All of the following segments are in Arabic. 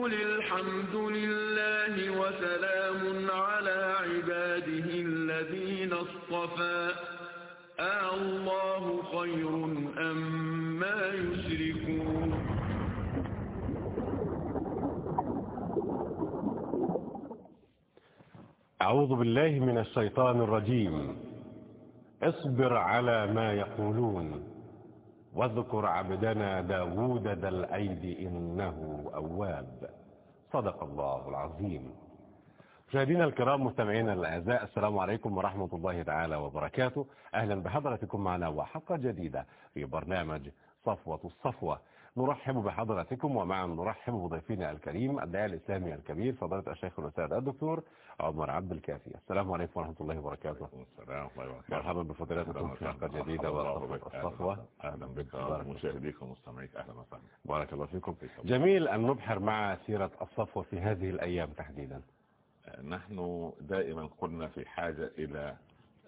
قل الحمد لله وسلام على عباده الذين اصطفى الله خير أم ما يشركون أعوذ بالله من الشيطان الرجيم. اصبر على ما يقولون واذكر عبدنا داود ذا الأيد إنه أواب. صدق الله العظيم. مشاهدينا الكرام مستمعينا الأعزاء السلام عليكم ورحمة الله تعالى وبركاته. أهلا بحضرتكم معنا وحلقة جديدة في برنامج صفوة الصفوة. نرحب بحضراتكم ومعا نرحب بضيفنا الكريم الداعي الإسلامي الكبير فضيلة الشيخ الأستاذ الدكتور عمر عبد الكافي. السلام عليكم ورحمة الله وبركاته. السلام ورحمة الله مرحبا بفضيلتكم في حلقة جديدة وصفوة الصفوة أهلا بك ومشاهديك ومستمعيك أهلا وسهلا. بارك الله فيكم. جميل أن نبحر مع سيرة الصفوة في هذه الأيام تحديدا. نحن دائما كنا في حاجة إلى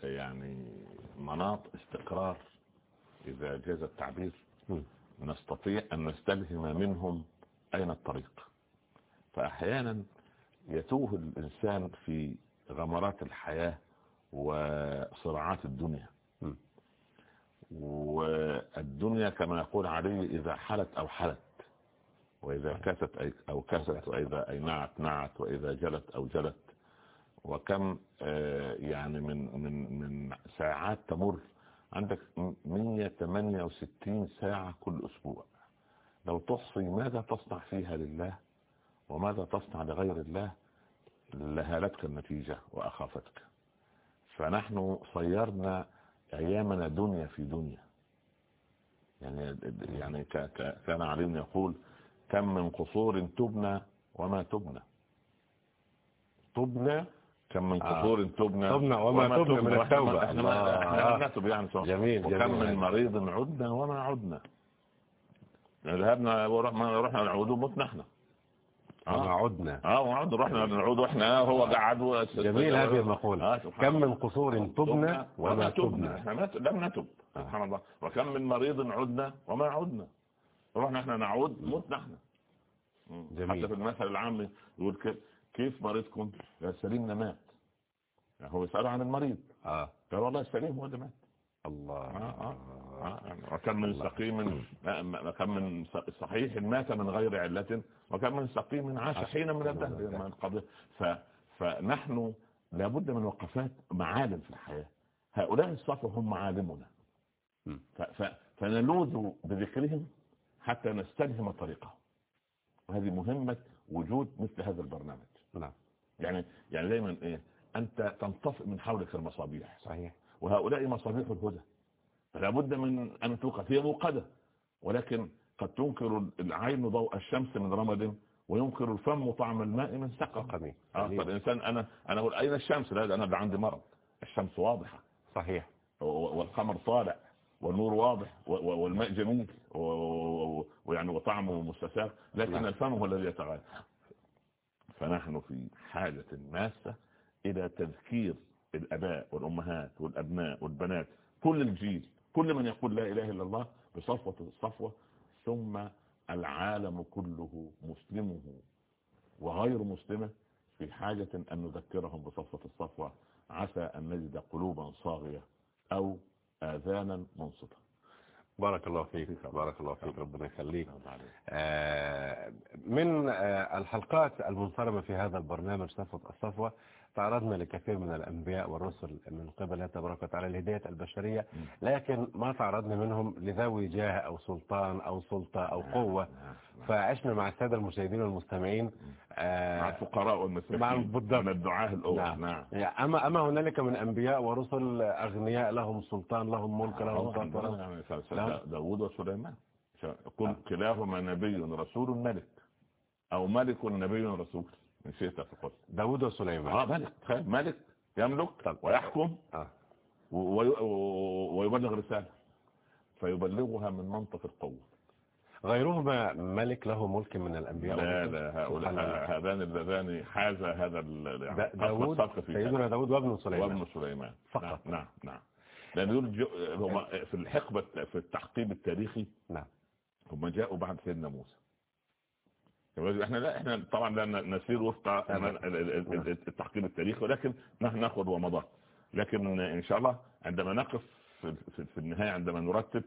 يعني مناط استقرار إذا جاز التعبير. نستطيع أن نستلهم منهم أين الطريق. فأحيانا يتوه الإنسان في غمرات الحياة وصراعات الدنيا. والدنيا كما يقول علي إذا حلت أو حلت وإذا كست أو كست وإذا أينعت نعت وإذا جلت أو جلت. وكم يعني من من من ساعات تمر عندك 168 ساعة كل أسبوع. لو تحصي ماذا تصنع فيها لله؟ وماذا تصنع لغير الله؟ لهالتك النتيجة وأخافتك. فنحن صيرنا أيامنا دنيا في دنيا. يعني يعني كان علي يقول كم من قصور تبنى وما تبنى. تبنى كم من قصور تبنى تبنى وما, وما تبنى من التوبة. إحنا نكتب يعني صح. جميل وكم جميل. من مريض عدنا وما عدنا. ذهبنا ورحنا رحنا نعود ومتنا إحنا. وما عدنا. آه وعد رحنا نعود وإحنا هو قعد جميل هذه المقولة. كم من قصور تبنى وما تبنى. إحنا لم نتب. سبحان الله. وكم من مريض عدنا وما عدنا. رحنا إحنا نعود متنا إحنا. جميل. حتى في المثل العام يقول كيف مريضكم؟ سليمنا مات هو يسأل عن المريض. آه. قال والله السليم هو اللي مات. الله. آه آه. وكم من سقيم كم من صحيح مات من غير علة وكم من سقيم عاش حين من الدهر. فنحن لابد من وقفات معالم في الحياة. هؤلاء الصفوة هم معالمنا. فنلوذ بذكرهم حتى نستلهم طريقهم. وهذه مهمة وجود مثل هذا البرنامج. نعم. يعني يعني دايما إيه أنت تنطفئ من حولك المصابيح. صحيح. وهؤلاء مصابيح الهدى. فلا بد من أن توقد هي موقدة ولكن قد تنكر العين ضوء الشمس من رمد وينكر الفم طعم الماء من سقم. آه فالانسان أنا أنا أقول أين الشمس؟ لا أنا عندي مرض. الشمس واضحة. صحيح. والقمر طالع والنور واضح والماء جميل ويعني وطعمه مستساغ لكن الفم هو الذي يتغير. فنحن في حاجة ماسة إلى تذكير الأباء والأمهات والأبناء والبنات. كل الجيل كل من يقول لا إله إلا الله بصفوة الصفوة ثم العالم كله مسلمه وغير مسلمة في حاجة أن نذكرهم بصفوة الصفوة. عسى أن نجد قلوبا صاغية أو آذانا منصتة. بارك الله فيك بارك الله فيك ربنا يخليك. آه من آه الحلقات المنصرمة في هذا البرنامج صفوة الصفوة تعرضنا لكثير من الأنبياء والرسل من قبل الله تبارك وتعالى لهداية البشرية. لكن ما تعرضنا منهم لذوي جاه أو سلطان أو سلطة أو قوة. فعشنا مع السادة المشاهدين والمستمعين آه مع الفقراء والمساكين. مع بالضبط. الدعاة الأول نعم. نعم. يعني أما أما هنالك من أنبياء ورسل أغنياء لهم سلطان لهم ملك لهم سلطة داود وسليمان. قل كلاهما نبي رسول ملك أو ملك نبي رسول. نسيت في القرآن داود وسليمان. آه ملك. ملك يملك. ويحكم آه. ويبلغ رسالة. فيبلغها من منطق القوة. غيرهما ملك له ملك من الأنبياء لا لا هؤلاء هذان اللذان حاز هذا داود سيدنا داود وابن سليمان وابن سليمان. فقط. نعم نعم, نعم. لأن هم في الحقبة في التحقيب التاريخي نعم. هم جاءوا بعد سيدنا موسى. إحنا لا إحنا طبعا لا نسير وفق التحقيق التاريخي ولكن نحن ناخذ ومضى. لكن إن شاء الله عندما نقف في النهاية عندما نرتب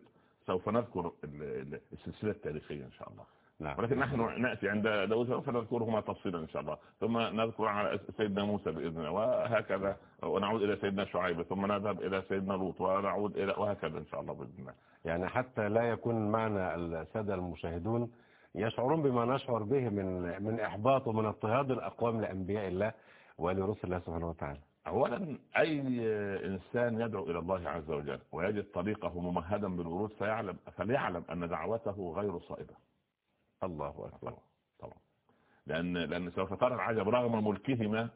سوف نذكر السلسلة التاريخية إن شاء الله. نعم. ولكن نحن نأتي عند داود فنذكرهما تفصيلا إن شاء الله. ثم نذكر على سيدنا موسى بإذن الله وهكذا ونعود إلى سيدنا شعيب ثم نذهب إلى سيدنا لوط ونعود إلى وهكذا إن شاء الله بإذن الله يعني حتى لا يكون معنا السادة المشاهدون يشعرون بما نشعر به من من إحباط ومن اضطهاد الأقوام لأنبياء الله ولرسل الله سبحانه وتعالى. أولا أي إنسان يدعو إلى الله عز وجل ويجد طريقه ممهدا بالورود فيعلم فليعلم أن دعوته غير صائبة. الله أكبر. طبعا لأن لأن سوف ترى العجب رغم ملكهما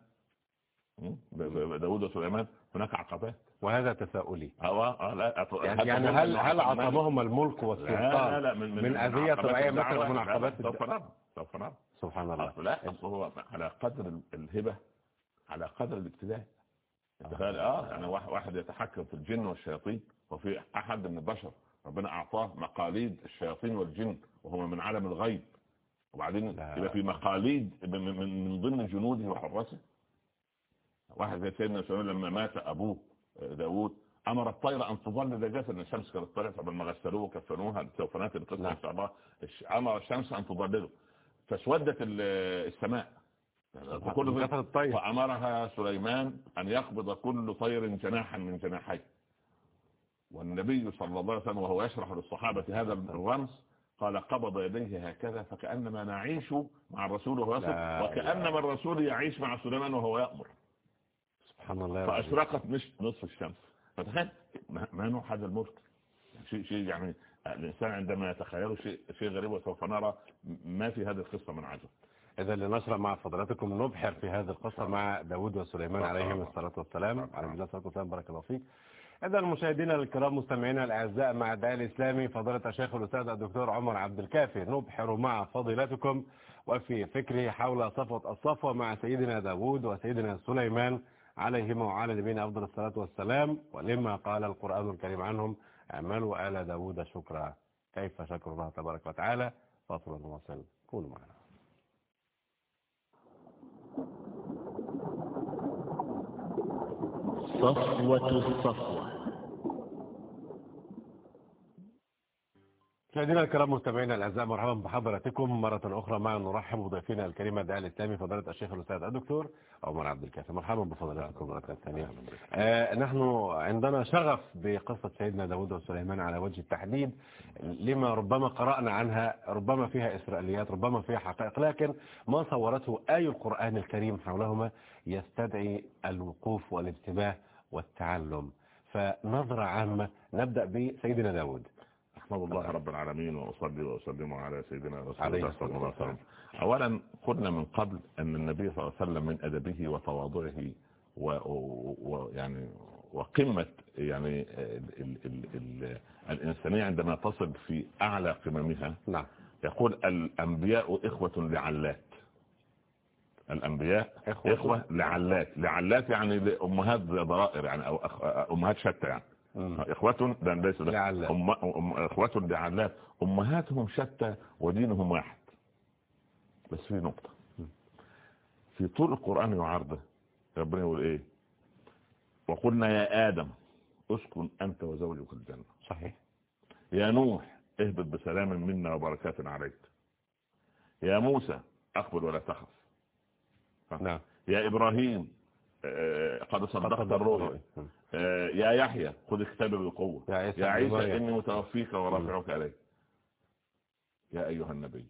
داود وسليمان هناك عقبات وهذا تساؤلي. آه لا يعني, يعني هل هل عصمهم الملك؟ والسلطان لا لا من, من, من أذية طبيعية مثلا من عقبات سوف نرى سوف نرى. سبحان الله. لا هو على قدر الهبة على قدر الابتلاء تخيل آه يعني واحد يتحكم في الجن والشياطين وفي أحد من البشر ربنا أعطاه مقاليد الشياطين والجن وهما من عالم الغيب. وبعدين يبقى في مقاليد من ضمن جنوده وحراسه. واحد زي سيدنا سليمان لما مات أبوه داوود أمر الطير أن تظل جسد. ان الشمس كانت طلعت قبل ما غسلوه وكفنوها السوفنات اللي ان شاء الله أمر الشمس أن تظلله. فاسودت السماء. كل فأمرها سليمان أن يقبض كل طير جناحا من جناحيه. والنبي صلى الله عليه وسلم وهو يشرح للصحابة هذا الرمز قال قبض يديه هكذا فكأنما نعيش مع الرسول وهو يصف وكأنما الرسول يعيش مع سليمان وهو يأمر. سبحان الله فأشرقت مش نصف الشمس. فتخيل ما نوع هذا الملك؟ شيء شيء يعني الإنسان عندما يتخيله شيء شيء غريب وسوف نرى ما في هذه القصة من عجب. إذا لنشرع مع فضلاتكم نبحر في هذه القصة مع داود وسليمان عليهم الصلاة والسلام. على الصلاة والسلام. بارك الله فيك. إذا المشاهدين الكرام مستمعينا الأعزاء مع الداعي الإسلامي فضيلة الشيخ الأستاذ الدكتور عمر عبد الكافي نبحر مع فضيلتكم وفي فكره حول صفوة الصفوة مع سيدنا داود وسيدنا سليمان عليهما وعلى نبينا أفضل الصلاة والسلام ولما قال القرآن الكريم عنهم اعملوا آل داود شكرا. كيف شكر الله تبارك وتعالى؟ فاصل ونواصل كونوا معنا. صفوة الصفوة. مشاهدينا الكرام مستمعينا الأعزاء مرحبا بحضراتكم مرة أخرى. معنا نرحب بضيفنا الكريم الداعي الإسلامي فضيلة الشيخ الأستاذ الدكتور عمر عبد الكافي مرحبا بفضلاتكم مرة ثانية. آه نحن عندنا شغف بقصة سيدنا داوود وسليمان على وجه التحديد لما ربما قرأنا عنها ربما فيها إسرائيليات ربما فيها حقائق لكن ما صورته آي القرآن الكريم حولهما يستدعي الوقوف والانتباه والتعلم. فنظرة عامة نبدأ بسيدنا داوود. أحمد الله رب العالمين وأصلي وأسلم على سيدنا رسول الله صلى الله عليه وسلم. اولا قلنا من قبل أن النبي صلى الله عليه وسلم من أدبه وتواضعه ويعني وقمة يعني ال ال ال الإنسانية عندما تصل في أعلى قممها. نعم. يقول الأنبياء إخوة لعلات. الأنبياء إخوة, إخوة لعلات. لعلات يعني لأمهات ضرائر يعني أو أمهات شتى يعني. اخوة ده ليس ده. أم... أم... اخوة لعلات أمهاتهم شتى ودينهم واحد. بس في نقطة. في طول القرآن يعرضه ربنا يقول إيه؟ وقلنا يا آدم أسكن أنت وزوجك الجنة. صحيح. يا نوح اهبط بسلام منا وبركات عليك. يا موسى أقبل ولا تخف. نعم. يا إبراهيم آه، قد صدقت الرؤيا. آه، يا يحيى خذ كتابي بقوة يا عيسى, يا إني متوفيك ورافعك عليك. يا أيها النبي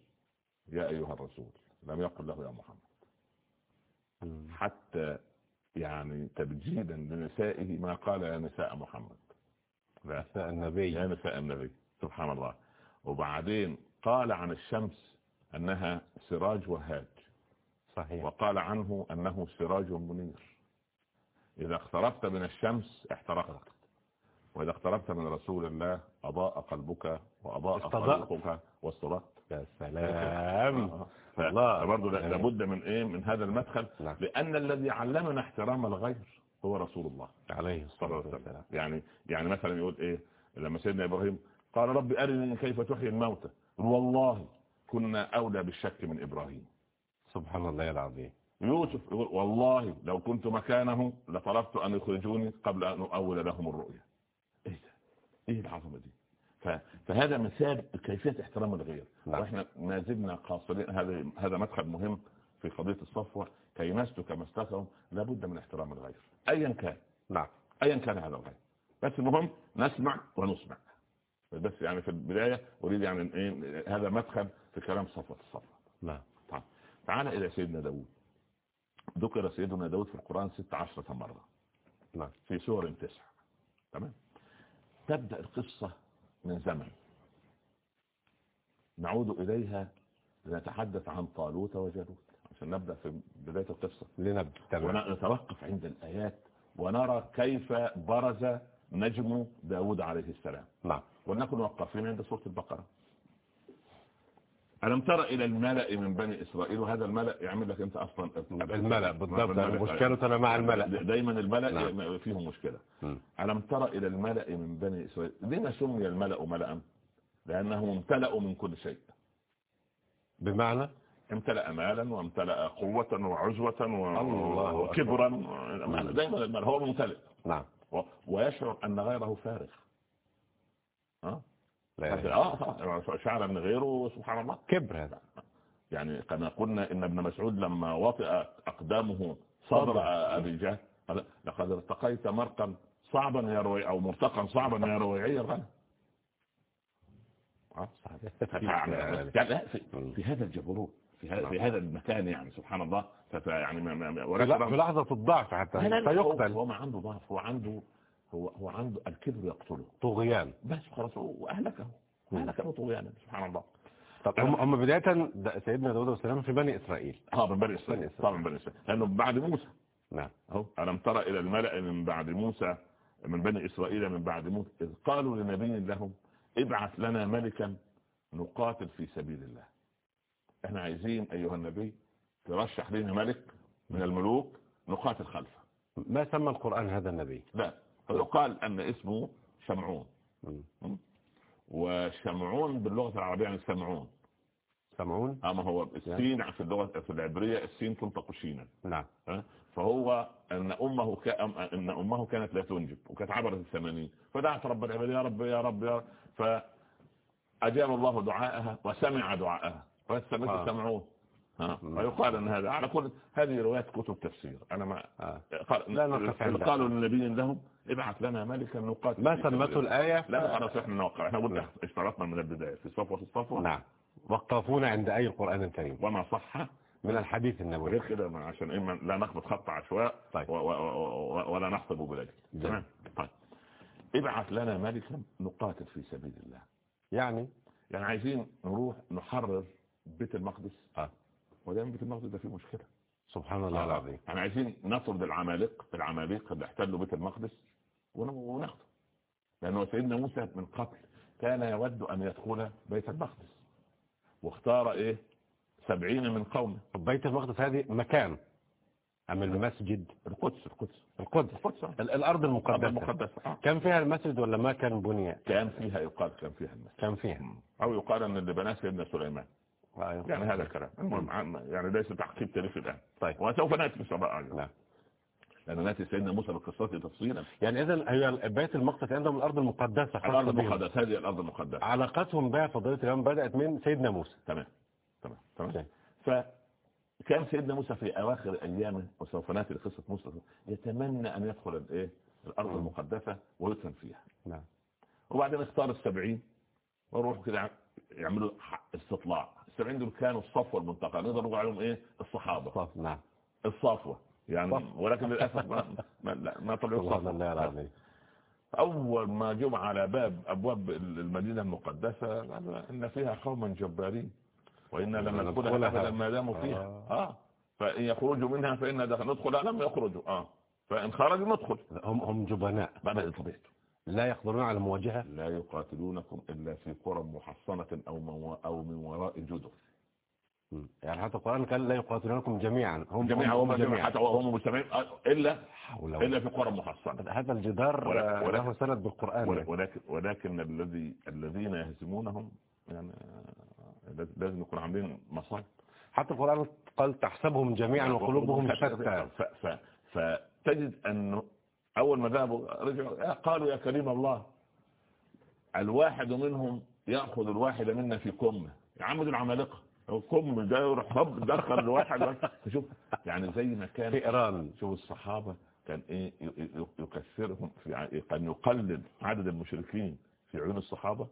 يا أيها الرسول لم يقل له يا محمد. حتى يعني تبجيدا لنسائه ما قال يا نساء محمد. لا نساء النبي. يا نساء النبي سبحان الله. وبعدين قال عن الشمس أنها سراج وهاج. صحيح. وقال عنه أنه سراج منير. إذا اقتربت من الشمس احترقت وإذا اقتربت من رسول الله أضاء قلبك وأضاء قلبك واستضأت يا سلام. الله. برضه لابد من إيه؟ من هذا المدخل. نعم. لأن الذي علمنا احترام الغير هو رسول الله. عليه الصلاة والسلام. يعني يعني مثلا يقول إيه؟ لما سيدنا إبراهيم قال ربي أرني كيف تحيي الموتى. والله كنا أولى بالشك من إبراهيم. سبحان الله العظيم. يوسف يقول والله لو كنت مكانه لطلبت أن يخرجوني قبل أن أول لهم الرؤيا إيه ده؟ إيه العظمة دي؟ فهذا مثال كيفية احترام الغير. نعم. وإحنا ما زلنا قاصرين هذا هذا مدخل مهم في قضية الصفوة. كي نسلك مسلكهم لابد من احترام الغير. ايا كان. نعم. ايا كان هذا الغير. بس المهم نسمع ونسمع. بس يعني في البداية أريد يعني إيه هذا مدخل في كلام صفوة الصفوة. نعم. طيب تعال إلى سيدنا داود ذكر سيدنا داود في القرآن ست عشرة مرة. نعم. في سور تسع تمام؟ تبدأ القصة من زمن. نعود إليها لنتحدث عن طالوت وجالوت. عشان نبدأ في بداية القصة. لنبدأ. ونتوقف عند الآيات ونرى كيف برز نجم داود عليه السلام. نعم. ونكون موقفين عند سورة البقرة. ألم ترى إلى الملأ من بني إسرائيل وهذا الملأ يعمل لك أنت أصلا؟ الملأ بالضبط. مشكلتنا مع الملأ. دايما الملأ نعم. فيهم مشكلة. م. ألم ترى إلى الملأ من بني إسرائيل؟ لما سمي الملأ ملأ؟ لأنهم امتلأوا من كل شيء. بمعنى؟ امتلأ مالا وامتلأ قوة وعزوة وكبرا. دايما المال هو ممتلئ نعم. ويشعر أن غيره فارغ. ها آه شعر من غيره سبحان الله. كبر هذا. يعني كما قلنا إن ابن مسعود لما وطئ أقدامه صدر أبي جهل لقد ارتقيت مرقا صعبا يروي أو مرتقا صعبا يروي الغنم يعني في هذا الجبروت في هذا في هذا المكان يعني سبحان الله. يعني في لحظة الضعف حتى. فيقتل. هو ما عنده ضعف هو عنده هو هو عنده الكبر يقتله. طغيان. بس خلاص وأهلكه. أهلكه طغيانا سبحان الله. طب هم هم بداية سيدنا داود والسلام في بني إسرائيل. آه من بني إسرائيل. طبعا من بني إسرائيل. لأنه بعد موسى. نعم. أهو. ألم ترى إلى الملأ من بعد موسى من بني إسرائيل من بعد موسى إذ قالوا لنبي لهم ابعث لنا ملكا نقاتل في سبيل الله. إحنا عايزين أيها النبي ترشح لنا ملك من الملوك نقاتل خلفه. ما سمى القرآن هذا النبي؟ لا. فيقال أن اسمه شمعون وشمعون باللغة العربية يعني سمعون. سمعون؟ أما هو السين في اللغة في العبرية السين تنطق شينا. نعم. فهو أن أمه ك... أن أمه كانت لا تنجب وكانت عبرت الثمانين. فدعت رب العباد يا رب يا رب يا رب. فأجاب الله دعاءها وسمع دعاءها. فسمت آه. سمعون؟ ويقال إن هذا على كل هذه روايات كتب تفسير. أنا ما آه. قال لا قالوا للنبي لهم ابعث لنا ملكا نقاتل ما سمته الآية؟ لا أنا صحيح نوقع إحنا قلنا اشترطنا من البداية في صفوة الصفوة. نعم. وقفونا عند أي القرآن الكريم. وما صح. من الحديث النبوي. غير كده عشان إما لا نخبط خط عشواء طيب. و و و ولا نخطب بذلك. تمام؟ طيب. ابعث لنا ملكا نقاتل في سبيل الله. يعني؟ يعني عايزين نروح نحرر بيت المقدس. آه. ودايما بيت المقدس ده فيه مشكلة. سبحان الله العظيم. يعني عايزين نطرد العمالقة العمالقة اللي احتلوا بيت المقدس وناخده. لأنه سيدنا موسى من قبل كان يود أن يدخل بيت المقدس. واختار إيه؟ سبعين من قومه. بيت المقدس هذه مكان أم المسجد؟ القدس القدس. القدس, القدس. الأرض المقدسة, المقدسة. آه. كان فيها المسجد ولا ما كان بني؟ كان فيها يقال كان فيها المسجد. كان فيها. أو يقال أن اللي بناه سيدنا سليمان. يعني هذا الكلام. المهم يعني ليس تعقيب تاريخي الآن. طيب. وسوف نأتي في سباق نعم. لأن نأتي سيدنا موسى بالقصات تفصيلا. يعني إذا هي بيت المقدس عندهم الأرض المقدسة الأرض المقدسة هذه الأرض المقدسة. علاقتهم بها فضيلة اليوم بدأت من سيدنا موسى. تمام. تمام. تمام. فكان سيدنا موسى في أواخر أيامه وسوف نأتي لقصة موسى يتمنى أن يدخل الإيه الأرض المقدسة ويدفن فيها. نعم. وبعدين اختار السبعين وروحوا كده يعملوا استطلاع. السبعين دول كانوا الصفوة المنطقة. نقدر نقول عليهم إيه؟ الصحابة. نعم. الصفوة. يعني ولكن للأسف ما, ما, ما طلعوا الصفوة. أول ما جمع على باب أبواب المدينة المقدسة إن فيها قوما جبارين وإنا لم ندخلها أبدا ما داموا فيها. آه. آه. فإن يخرجوا منها فإن دخل ندخل لم يخرجوا. آه. فإن خرجوا ندخل. هم هم جبناء. بعد طبيعته لا يقدرون على المواجهة لا يقاتلونكم إلا في قرى محصنة أو من, أو من وراء جدر يعني حتى القرآن قال لا يقاتلونكم جميعا. هم جميعا هم جميعا. حتى وهم مجتمعين إلا إلا في قرى محصنة. هذا الجدار له سند بالقرآن. ولكن ولكن الذي الذين يهزمونهم يعني لازم- لازم يكون عاملين مصائب. حتى القرآن قال تحسبهم جميعا وقلوبهم شتى. فتجد انه أول ما ذهبوا رجعوا يا- قالوا يا كريم الله. الواحد منهم يأخذ الواحد منا في كمه يا عم دول عمالقه هو كم ده يروح هب دخل الواحد شوف يعني زي ما كان فئران شوف الصحابة كان إيه ي- ي- يكسرهم في كان يقلل عدد المشركين في عيون الصحابة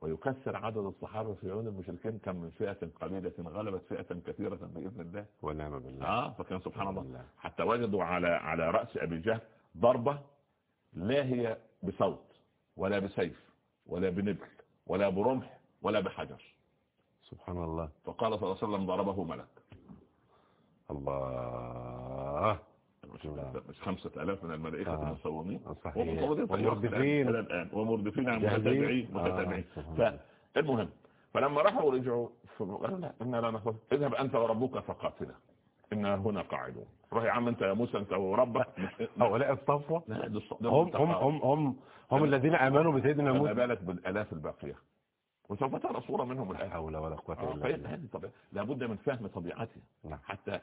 ويكسر عدد الصحابة في عيون المشركين كم من فئة قليلة غلبت فئة كثيرة بإذن الله. ونعم بالله. آه فكان سبحان الله. بالله. حتى وجدوا على على رأس أبي جهل ضربة لا هي بصوت ولا بسيف ولا بنبل ولا برمح ولا بحجر. سبحان الله. فقال صلى الله عليه وسلم ضربه ملك. الله. مش خمسة آلاف من الملائكة آه. المصومين ومردفين. الآن- ومردفين عن جاهزين. متتابعين آه،. فالمهم فلما راحوا ورجعوا قالوا لا إنا لا نخوف اذهب أنت وربك فقاتلا. إنا هنا قاعدون. روح يا عم أنت يا موسى أنت وربك. هؤلاء الصفوة؟ هم هم. هم هم هم الذين آمنوا بسيدنا فما موسى. بالك بالآلاف الباقية. وسوف ترى صورة منهم لا حول ولا قوة آه، إلا فهي- بالله هذه طبيعة لابد من فهم طبيعتها. نعم. حتى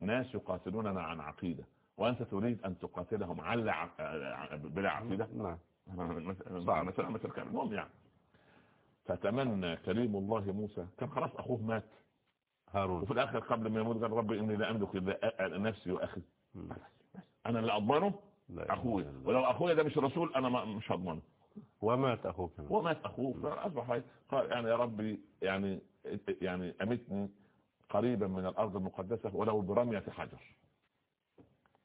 ناس يقاتلوننا عن عقيدة. وأنت تريد أن تقاتلهم على ع- بلا عقيدة؟ نعم. مثلا مثل كان المهم يعني. فتمنى كريم الله موسى. كان خلاص أخوه مات. هارون. وفي الآخر قبل ما يموت قال ربي إني لا أملك نفسي وأخي. أنا اللي أضمنه لا إله أخوي إلا الله. ولو أخوي ده مش رسول أنا مش هضمنه. ومات أخوك. ومات فأصبح هاي- قال يعني يا ربي يعني يعني أمتني قريبا من الأرض المقدسة ولو برمية حجر.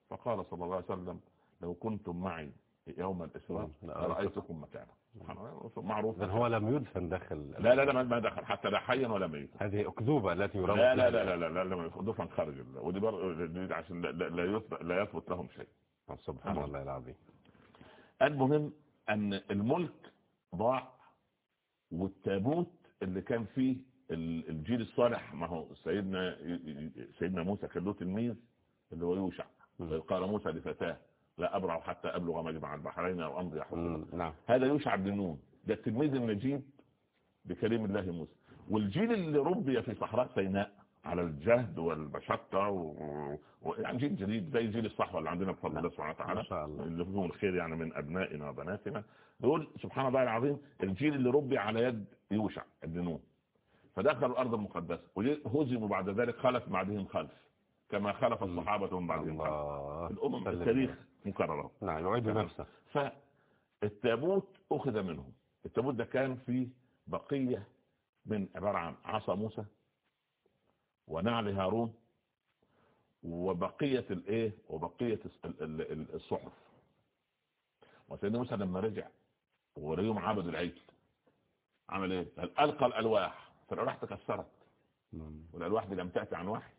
فقال صلى الله عليه وسلم لو كنتم معي يوم الاسراء لا، لرايتكم مكانا سبحان الله معروف. هو لم يدفن داخل لا لا لا ما- دخل حتى لا حيا ولا ميتا. هذه أكذوبة التي يروج لا لا. لا لا لا لا دفن خارج ودي عشان لا, لا, لا, يثبت لا يثبت لهم شيء. سبحان الله العظيم. المهم أن الملك ضاع والتابوت اللي كان فيه ال- الجيل الصالح ما هو سيدنا سيدنا موسى كان له تلميذ اللي هو يوشع قال موسى لفتاة. لا أبرع حتى أبلغ مجمع البحرين أو أمضي حقوقا مم، نعم. هذا يوشع بن نون ده التلميذ النجيب بكلام الله موسى. والجيل اللي ربي في صحراء سيناء على الجهد والمشقة و... و... يعني جيل جديد زي جيل الصحوة اللي عندنا بفضل الله سبحانه وتعالى اللي فيهم الخير يعني من أبنائنا وبناتنا. دول سبحان الله العظيم الجيل اللي ربي على يد يوشع ابن نون فدخلوا الأرض المقدسة وهزموا بعد ذلك خلف بعدهم خلف كما خلف الصحابة من بعدهم خلف الأمم. التاريخ مكرر نعم يعيد نفسه. فالتابوت أخذ منهم. التابوت ده كان فيه بقية من عبارة عن عصا موسى ونعل هارون وبقية الإيه؟ وبقية ال- ال- ال- الصحف. وسيدنا موسى لما رجع وريهم عبد العجل عمل إيه؟ قال ألقى الألواح. فالالواح تكسرت. مم. والألواح دي لم تأتي عن وحي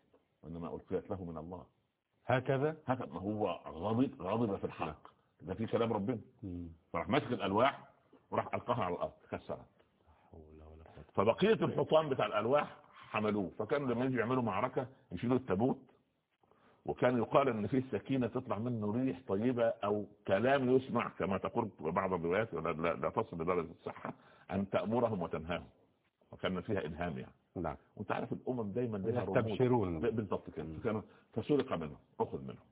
وإنما ألقيت له من الله. هكذا. ما هو غضب غضب في الحق. ده في كلام ربنا. فراح ماسك الألواح وراح ألقاها على الأرض كسرت. فبقية الحطام بتاع الألواح حملوه. فكانوا لما يجوا يعملوا معركة يشيلوا التابوت وكان يقال إن فيه سكينة تطلع منه ريح طيبة أو كلام يسمع كما تقول بعض الروايات ولا لا, لا تصل لدرجة الصحة أن تأمرهم وتنهاهم. وكان فيها إلهام يعني. نعم. وانت عارف الامم دايما لها رموز. يستبشرون. بالضبط كده. فسرق منهم أخذ منهم.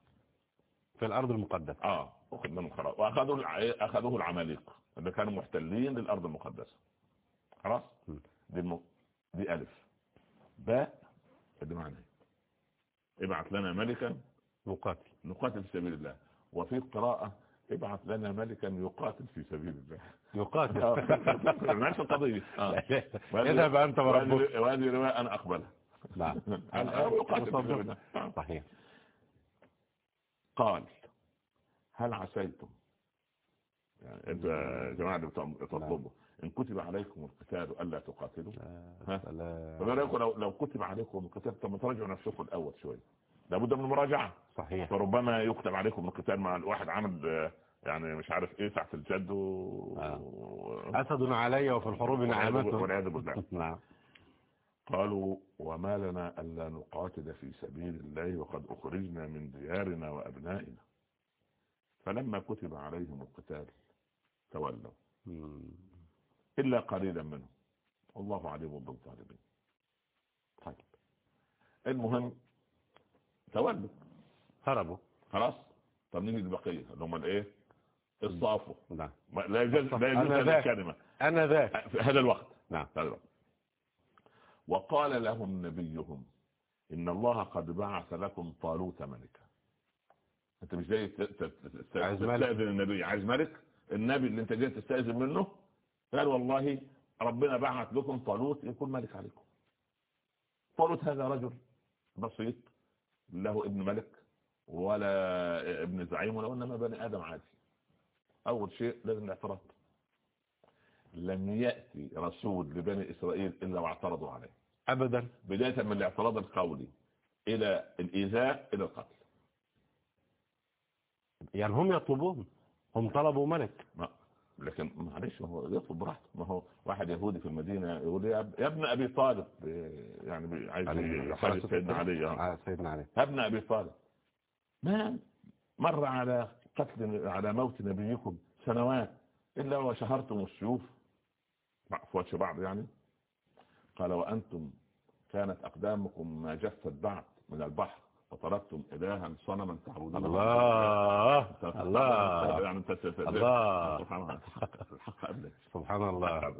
في الأرض المقدسة. آه أخذ منهم خلاص. وأخذوا الع- أخذوه العماليق اللي كانوا محتلين للارض المقدسة. خلاص؟ م. دي الم... دي ألف. باء دي معنى؟ ابعث لنا ملكا. مقاتل نقاتل في سبيل الله. وفي قراءة ابعث لنا ملكا يقاتل في سبيل الله. يقاتل. آه. نفس القضية. آه. اذهب أنت وربك. وهذه رواية أنا أقبلها. نعم. أنا آه. صحيح. قال هل عسيتم؟ يعني انت يا جماعة اللي بتطلب- بتطلبوا. إن كتب عليكم القتال ألا تقاتلوا. ها؟ فما لو كتب عليكم القتال طب ما تراجعوا نفسكم الأول شوية. لابد من المراجعه صحيح. فربما يكتب عليكم القتال مع الواحد عامل آه، يعني مش عارف إيه تحت الجد و... آه. و... أسد علي وفي الحروب نعمته والعياذ بالله. نعم. قالوا وما لنا ألا نقاتل في سبيل الله وقد أخرجنا من ديارنا وأبنائنا. فلما كتب عليهم القتال تولوا. مم. إلا قليلا منهم. والله عليم بالظالمين. المهم تولوا هربوا. خلاص. طب نيجي البقيه اللي هم الايه الصافوا. نعم. لا يجوز لا يجوز هذه. الكلمة. أنا ذاك. في هذا الوقت. نعم. هذا الوقت. وقال لهم نبيهم إن الله قد بعث لكم طالوت ملكا. أنت مش جاي. تستأذن النبي. عايز ملك؟ النبي اللي أنت جاي تستأذن منه؟ قال والله ربنا بعث لكم طالوت يكون ملك عليكم. طالوت هذا رجل بسيط. له ابن ملك ولا ابن زعيم ولا انما بني آدم عادي. أول شيء لازم الاعتراض. لم يأتي رسول لبني إسرائيل إلا واعترضوا عليه. أبدا. بداية من الاعتراض القولي إلى الإيذاء إلى القتل. يعني هم يطلبون هم طلبوا ملك. ما لكن معلش ما هو يطلب براحته. ما هو واحد يهودي في المدينة يقول يا اب- يا ابن أبي طالب. يعني عايز يحارب سيدنا علي آه. آه، سيدنا علي. يا ابن أبي طالب ما مر على قتل على موت نبيكم سنوات إلا وشهرتم السيوف. في وجه بعض يعني. قال وأنتم كانت أقدامكم ما جفت بعد من البحر. وطلبتم إلها صنما تعبدونه الله الله يعني انت الله. سبحان الله.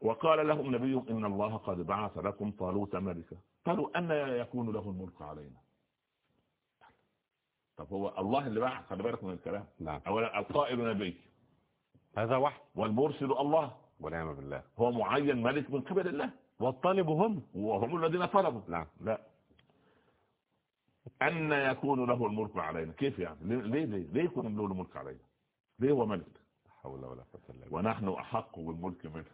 وقال لهم نبيهم إن الله قد بعث لكم طالوت ملكا. قالوا أن يكون له الملك علينا. طب هو الله اللي بعث خلي بالك من الكلام. نعم. أولا القائل نبي هذا وحي. والمرسل الله. ونعم بالله. هو معين ملك من قبل الله. والطالب هم. وهم الذين طلبوا. نعم. لا. أن يكون له الملك علينا. كيف يعني؟ ليه ليه ليه, يكون له الملك علينا؟ ليه هو ملك؟ لا حول ولا قوة إلا بالله. ونحن أحق بالملك منه.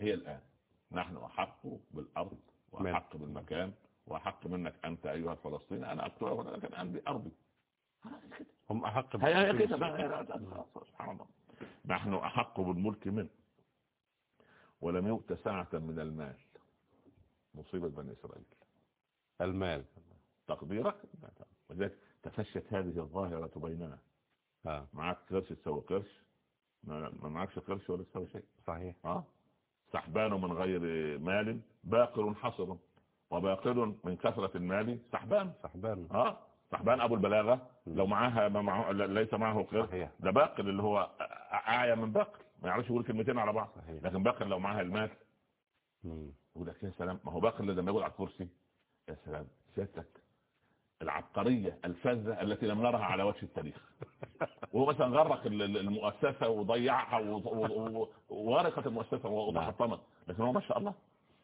هي الآن. نحن أحق بالأرض وأحق بالمكان وأحق منك أنت أيها الفلسطيني أنا أقتلك ولكن أنا بأرضي. هم أحق الله. نحن أحق بالملك منه. ولم يؤت سعة من المال. مصيبة بني إسرائيل. المال. تقديرك؟ ولذلك تفشت هذه الظاهرة بيننا. آه. معك قرش تسوي قرش. ما معكش قرش ولا تسوي شيء. صحيح. آه. سحبان من غير مال باقر حصر. وباقر من كثرة المال سحبان. سحبان. آه. سحبان أبو البلاغة. لو معاها ما معه ليس معه قرش. ده باقر اللي هو أعيا من باقر. ما يعرفش يقول كلمتين على بعض. صحيح. لكن باقر لو معاها المال. مم. يقول لك يا سلام ما هو باقر لما يقعد على الكرسي؟ يا سلام سيادتك العبقرية الفذة التي لم نرها على وجه التاريخ. وهو مثلا غرق ال- ال- المؤسسة وضيعها وغرقت المؤسسة وتحطمت. لكن هو ما شاء الله.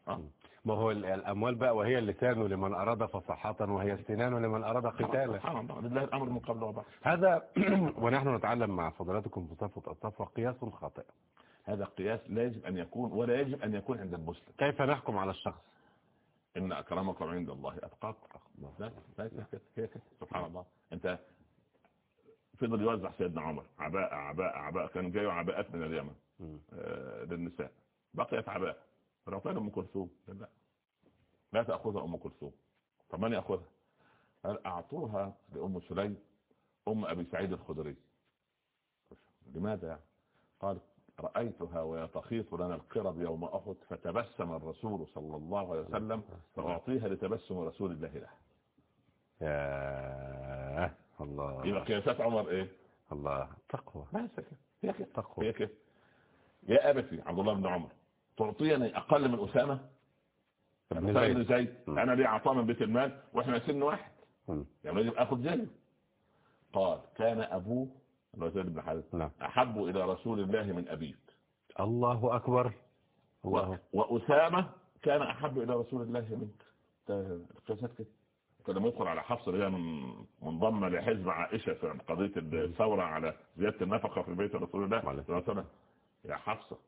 آه. ما هو ال- الأموال بقى وهي اللسان لمن أراد فصاحة وهي السنان لمن أراد قتالا. سبحان الله. لله الأمر من قبل وبعد. هذا ونحن نتعلم مع فضلاتكم في صفة الصفوة قياس خاطئ. هذا قياس لا يجب أن يكون ولا يجب أن يكون عند المسلم. كيف نحكم على الشخص؟ إن أكرمكم عند الله أتقاكم سبحان الله. أنت فضل يوزع سيدنا عمر. عباء عباء عباء. كان جاي عباءات من اليمن. آه، للنساء. بقيت عباء. رفعنا أم كلثوم. لا. لا تأخذها أم كلثوم. طب من يأخذها؟ قال أعطوها لأم سليم أم أبي سعيد الخدري. لماذا يعني؟ قال رأيتها وهي تخيط لنا القرب يوم أحد فتبسم الرسول صلى الله عليه وسلم فأعطيها لتبسم رسول الله لها. يا الله. يبقى قياسات عمر إيه؟ الله. تقوى. كده هي كده تقوى. هي كده يا أبتي عبد الله بن عمر تعطيني أقل من ابن أسامة بن زيد. زيد. أنا لي عطاء من بيت المال وإحنا سن واحد. يعني لازم آخذ زيه قال كان أبوه زيد بن حارث. نعم. أحب إلى رسول الله من أبيك. الله أكبر. الله. وأسامة كان أحب إلى رسول الله منك. القياسات كده كان يدخل على حفص اللي من منضمه لحزب عائشة في قضية الثورة على زيادة النفقة في بيت رسول الله. صلى الله عليه وسلم. يا حفصة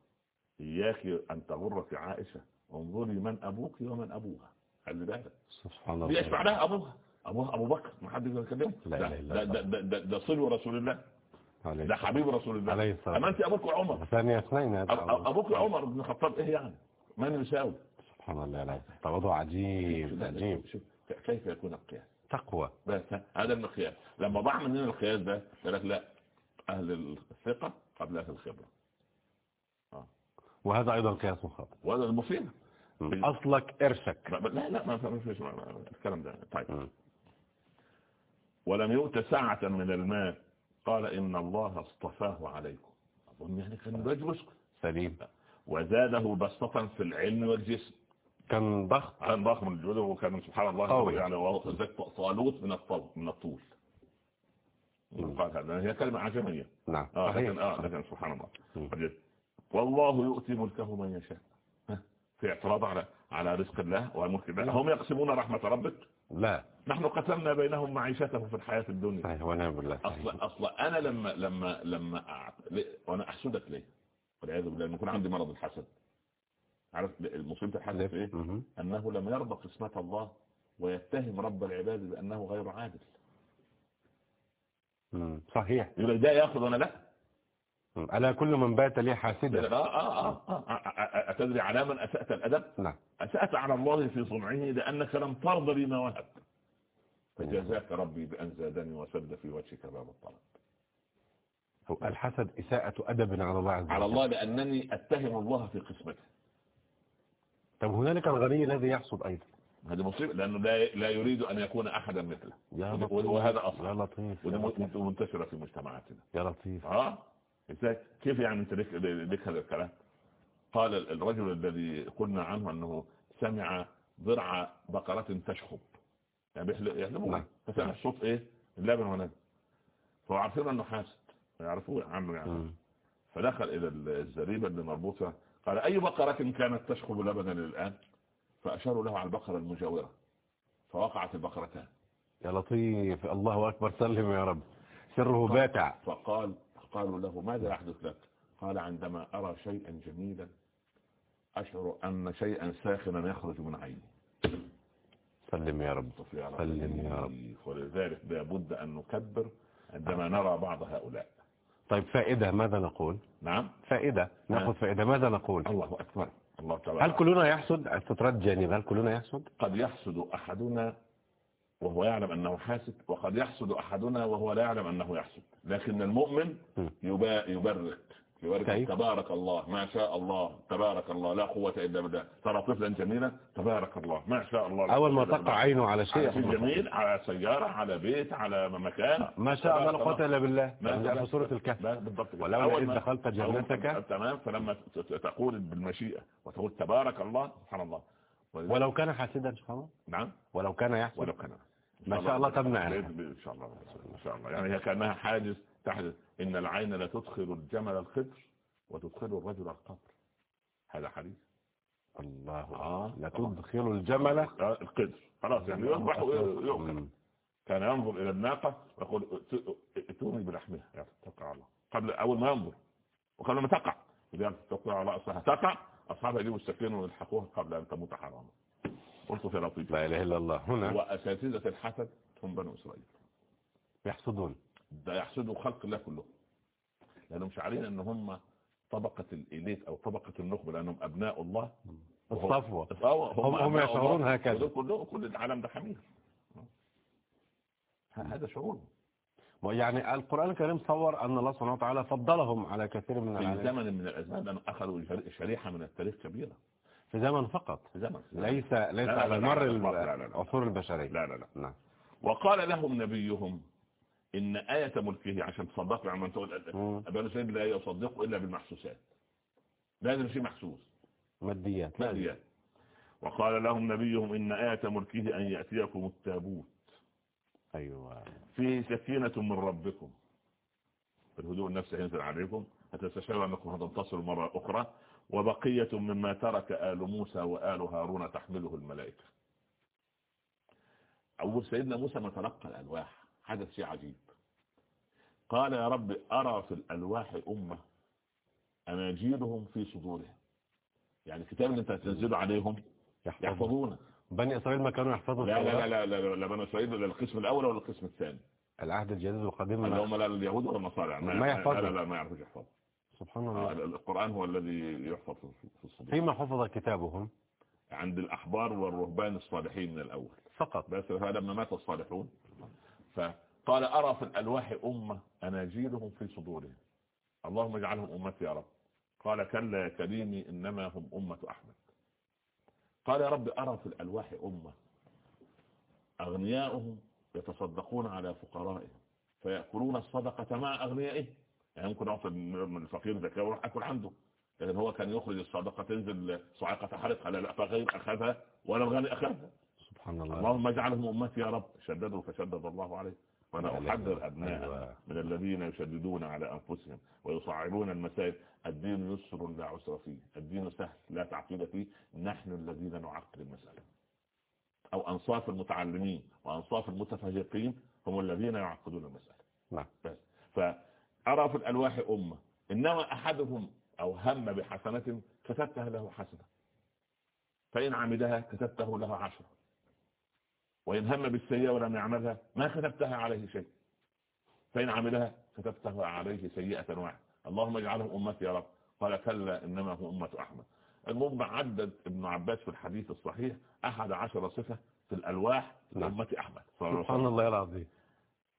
إياك أن تغرك عائشة. انظري من أبوك ومن أبوها. خلي بالك. سبحان الله. يشبع لها أبوها؟ أبوها أبو بكر. ما حد يقدر يكلمه. لا ده ده. ده, ده, ده صلو رسول الله. ده حبيب رسول الله. عليه الصلاة أما أنت أبوك عمر؟ ثانية اثنين هذا أب- أب- أبوك عمر بن الخطاب إيه يعني؟ من يساوي؟ سبحان الله لا تواضع عجيب عجيب. كيف يكون القياس؟ تقوى. بس هذا المقياس. لما ضاع مننا القياس ده قال لك لا أهل الثقة قبل أهل الخبرة. وهذا أيضا قياس خاطئ وهذا المصيبة. أصلك إرثك. لا لا لا ما فيش الكلام ده. طيب. ولم يؤت سعة من المال قال إن الله اصطفاه عليكم. أظن يعني كان رجل يسكت سليم. وزاده بسطة في العلم والجسم. كان ضخم. كان ضخم الجهد وكان سبحان الله قوي. يعني طالوت من الطول من الطول. مم. قال هذا. هي كلمة عجمية. نعم. آه صحيح. لكن آه لكن سبحان الله. مم. طيب. والله يؤتي ملكه من يشاء؟ في اعتراض على على رزق الله وملك الله. هم يقسمون رحمة ربك. لا نحن قسمنا بينهم معيشتهم في الحياة الدنيا صحيح ونعم بالله أصلا أصلا أنا لما لما لما أع- ليه- وأنا احسدك ليه والعياذ بالله لما يكون عندي مرض الحسد عارف مصيبه الحسد في إيه مهم. انه لم يرضى قسمه الله ويتهم رب العباد بانه غير عادل. صحيح لك ده ياخذ وأنا لا. ألا كل من بات لي لا حاسدا آه آه آه, آه. آه. آه. أتدري على من أسأت الأدب؟ نعم. أسأت على الله في صنعه لأنك لم ترضى بما وهب فجزاك ربي بأن زادني وسد في وجهك باب الطلب. الحسد إساءة أدب على الله عز وجل على الله لأنني أتهم الله في قسمته. طب هنالك الغني الذي يحسد أيضا. هذه مصيبة لأنه لا لا يريد أن يكون أحدا مثله. يا لطيف. وهذا ودي يا لطيف, م- منتشرة في مجتمعاتنا. يا لطيف. آه؟ إزاي؟ كيف يعني أنت لك, لك هذا الكلام؟ قال ال- الرجل الذي قلنا عنه أنه سمع ضرع بقرة تشخب. يعني بيحلق يحلبوها نعم. فسمع صوت إيه؟ اللبن ونزل فهو عارفين إنه حاسد. يعرفوه عنه يعني. فدخل إلى الزريبة اللي مربوطة. قال أي بقرة كانت تشخب لبنا الآن؟ فأشاروا له على البقرة المجاورة. فوقعت البقرتان. يا لطيف. الله أكبر. سلم يا رب. سره باتع. فقال قالوا له ماذا يحدث لك؟ قال عندما أرى شيئا جميلا أشعر أن شيئا ساخنا يخرج من عيني. سلم يا رب. سلم يا رب. ولذلك لابد أن نكبر عندما نرى بعض هؤلاء. طيب فائدة ماذا نقول؟ نعم. فائدة. نأخذ فائدة. ماذا نقول؟ الله أكبر. الله هل تعالى كلنا يحسد؟ استطراد جانب. هل كلنا يحسد؟ قد يحسد أحدنا وهو يعلم أنه حاسد وقد يحسد أحدنا وهو لا يعلم أنه يحسد. لكن المؤمن م. تبارك الله ما شاء الله تبارك الله لا قوة إلا بالله. ترى طفلا جميلا تبارك الله ما شاء الله أول ما تقع. عينه على على شيء شيء جميل على سيارة على بيت على مكان. ما شاء الله لا قوة إلا بالله. في سورة الكهف. بالضبط. ولولا أول إذ دخلت جنتك تمام فلما تقول بالمشيئة وتقول تبارك الله سبحان الله. ولو كان حاسدا سبحان الله. نعم. ولو كان يحسد. ولو كان. ما شاء الله تمنع. إن شاء الله. إن شاء الله. يعني هي كأنها حاجز تحدث إن العين لا تدخل الجمل الخضر وتدخل الرجل القبر. هذا حديث. الله آه. لا تدخل الجمل القدر. خلاص يعني يذبح ويؤكل. كان ينظر إلى الناقة ويقول ائتوني بلحمها يعني تقع على قبل أول ما ينظر. وقبل ما تقع. إذا تقع على رأسها تقع اصحابها يجيبوا السكين ويلحقوها قبل أن تموت حراما. قلت في لطيف. لا إله إلا الله. هنا واساتذه الحسد هم بنو إسرائيل. يحسدون. ده يحسدوا خلق الله كلهم لانهم شعارين ان هم طبقة الإليت أو طبقة النخبة لأنهم أبناء الله الصفوة آه، هم- هم يشعرون. هكذا. كلهم كل العالم ده حمير هذا شعور يعني القرآن الكريم صور أن الله سبحانه وتعالى فضلهم على كثير من في العالم زمن من الأزمان لأنهم أخذوا شر- شريحة من التاريخ كبيرة في زمن فقط في زمن ليس ليس لا، لا، على لا، مر لا، لا، لا، لا. العصور البشرية لا لا لا نعم وقال لهم نبيهم إن آية ملكه عشان تصدقوا عن من تقول. أبا نسيب لا يصدقوا إلا بالمحسوسات. لازم شيء محسوس. ماديات. ماديات. وقال لهم نبيهم إن آية ملكه أن يأتيكم التابوت. أيوة. فيه سكينة من ربكم. الهدوء النفسي ينزل عليكم. هتستشعروا أنكم هتنتصروا مرة أخرى. وبقية مما ترك آل موسى وآل هارون تحمله الملائكة. أول سيدنا موسى ما تلقى الألواح. حدث شيء عجيب. قال يا رب أرى في الألواح أمة أناجيلهم في صدورهم. يعني الكتاب اللي انت هتنزله عليهم يحفظون يحفظونه. بني إسرائيل ما كانوا يحفظوا لا لا؟ لا لا لا لا بنو إسرائيل ولا القسم الأول ولا القسم الثاني. العهد الجديد والقديم اللي ما- هم لا اليهود ولا النصارى. يعني ما يحفظوا. لا لا ما يعرفوش يحفظوا. سبحان آه، الله. القرآن هو الذي يحفظ في- الصدور. فيما حفظ كتابهم؟ عند الأحبار والرهبان الصالحين من الأول. فقط. بس لما مات الصالحون. فقال أرى في الألواح أمة أناجيلهم في صدورهم. اللهم اجعلهم أمتي يا رب. قال كلا يا كريمي إنما هم أمة أحمد. قال يا رب أرى في الألواح أمة. أغنياؤهم يتصدقون على فقرائهم. فيأكلون الصدقة مع أغنيائهم. يعني ممكن أعطي من الفقير زكاة ويروح أكل عنده. لكن هو كان يخرج الصدقة تنزل صاعقة حرق لا لا فغير أخذها ولا الغني أخذها. سبحان الله. اللهم اجعلهم أمتي يا رب. شددوا فشدد الله عليه وأنا أحذر أبناء أيوة. من الذين يشددون على أنفسهم ويصعبون المسائل. الدين يسر لا عسر فيه. الدين سهل لا تعقيد فيه. نحن الذين نعقد المسألة. أو أنصاف المتعلمين وأنصاف المتفهقين هم الذين يعقدون المسألة. نعم. بس. فأرى في الألواح أمة. إنما أحدهم أو هم بحسنة كتبتها له حسنة. فإن عمدها كتبته له عشرة. وإن هم بالسيئة ولم يعملها ما كتبتها عليه شيء. فإن عملها كتبتها عليه سيئة واحدة. اللهم اجعلهم أمتي يا رب. قال كلا إنما هو أمة أحمد. المهم عدد ابن عباس في الحديث الصحيح أحد عشر صفة في الألواح نعم. لأمة أحمد. سبحان. الله العظيم.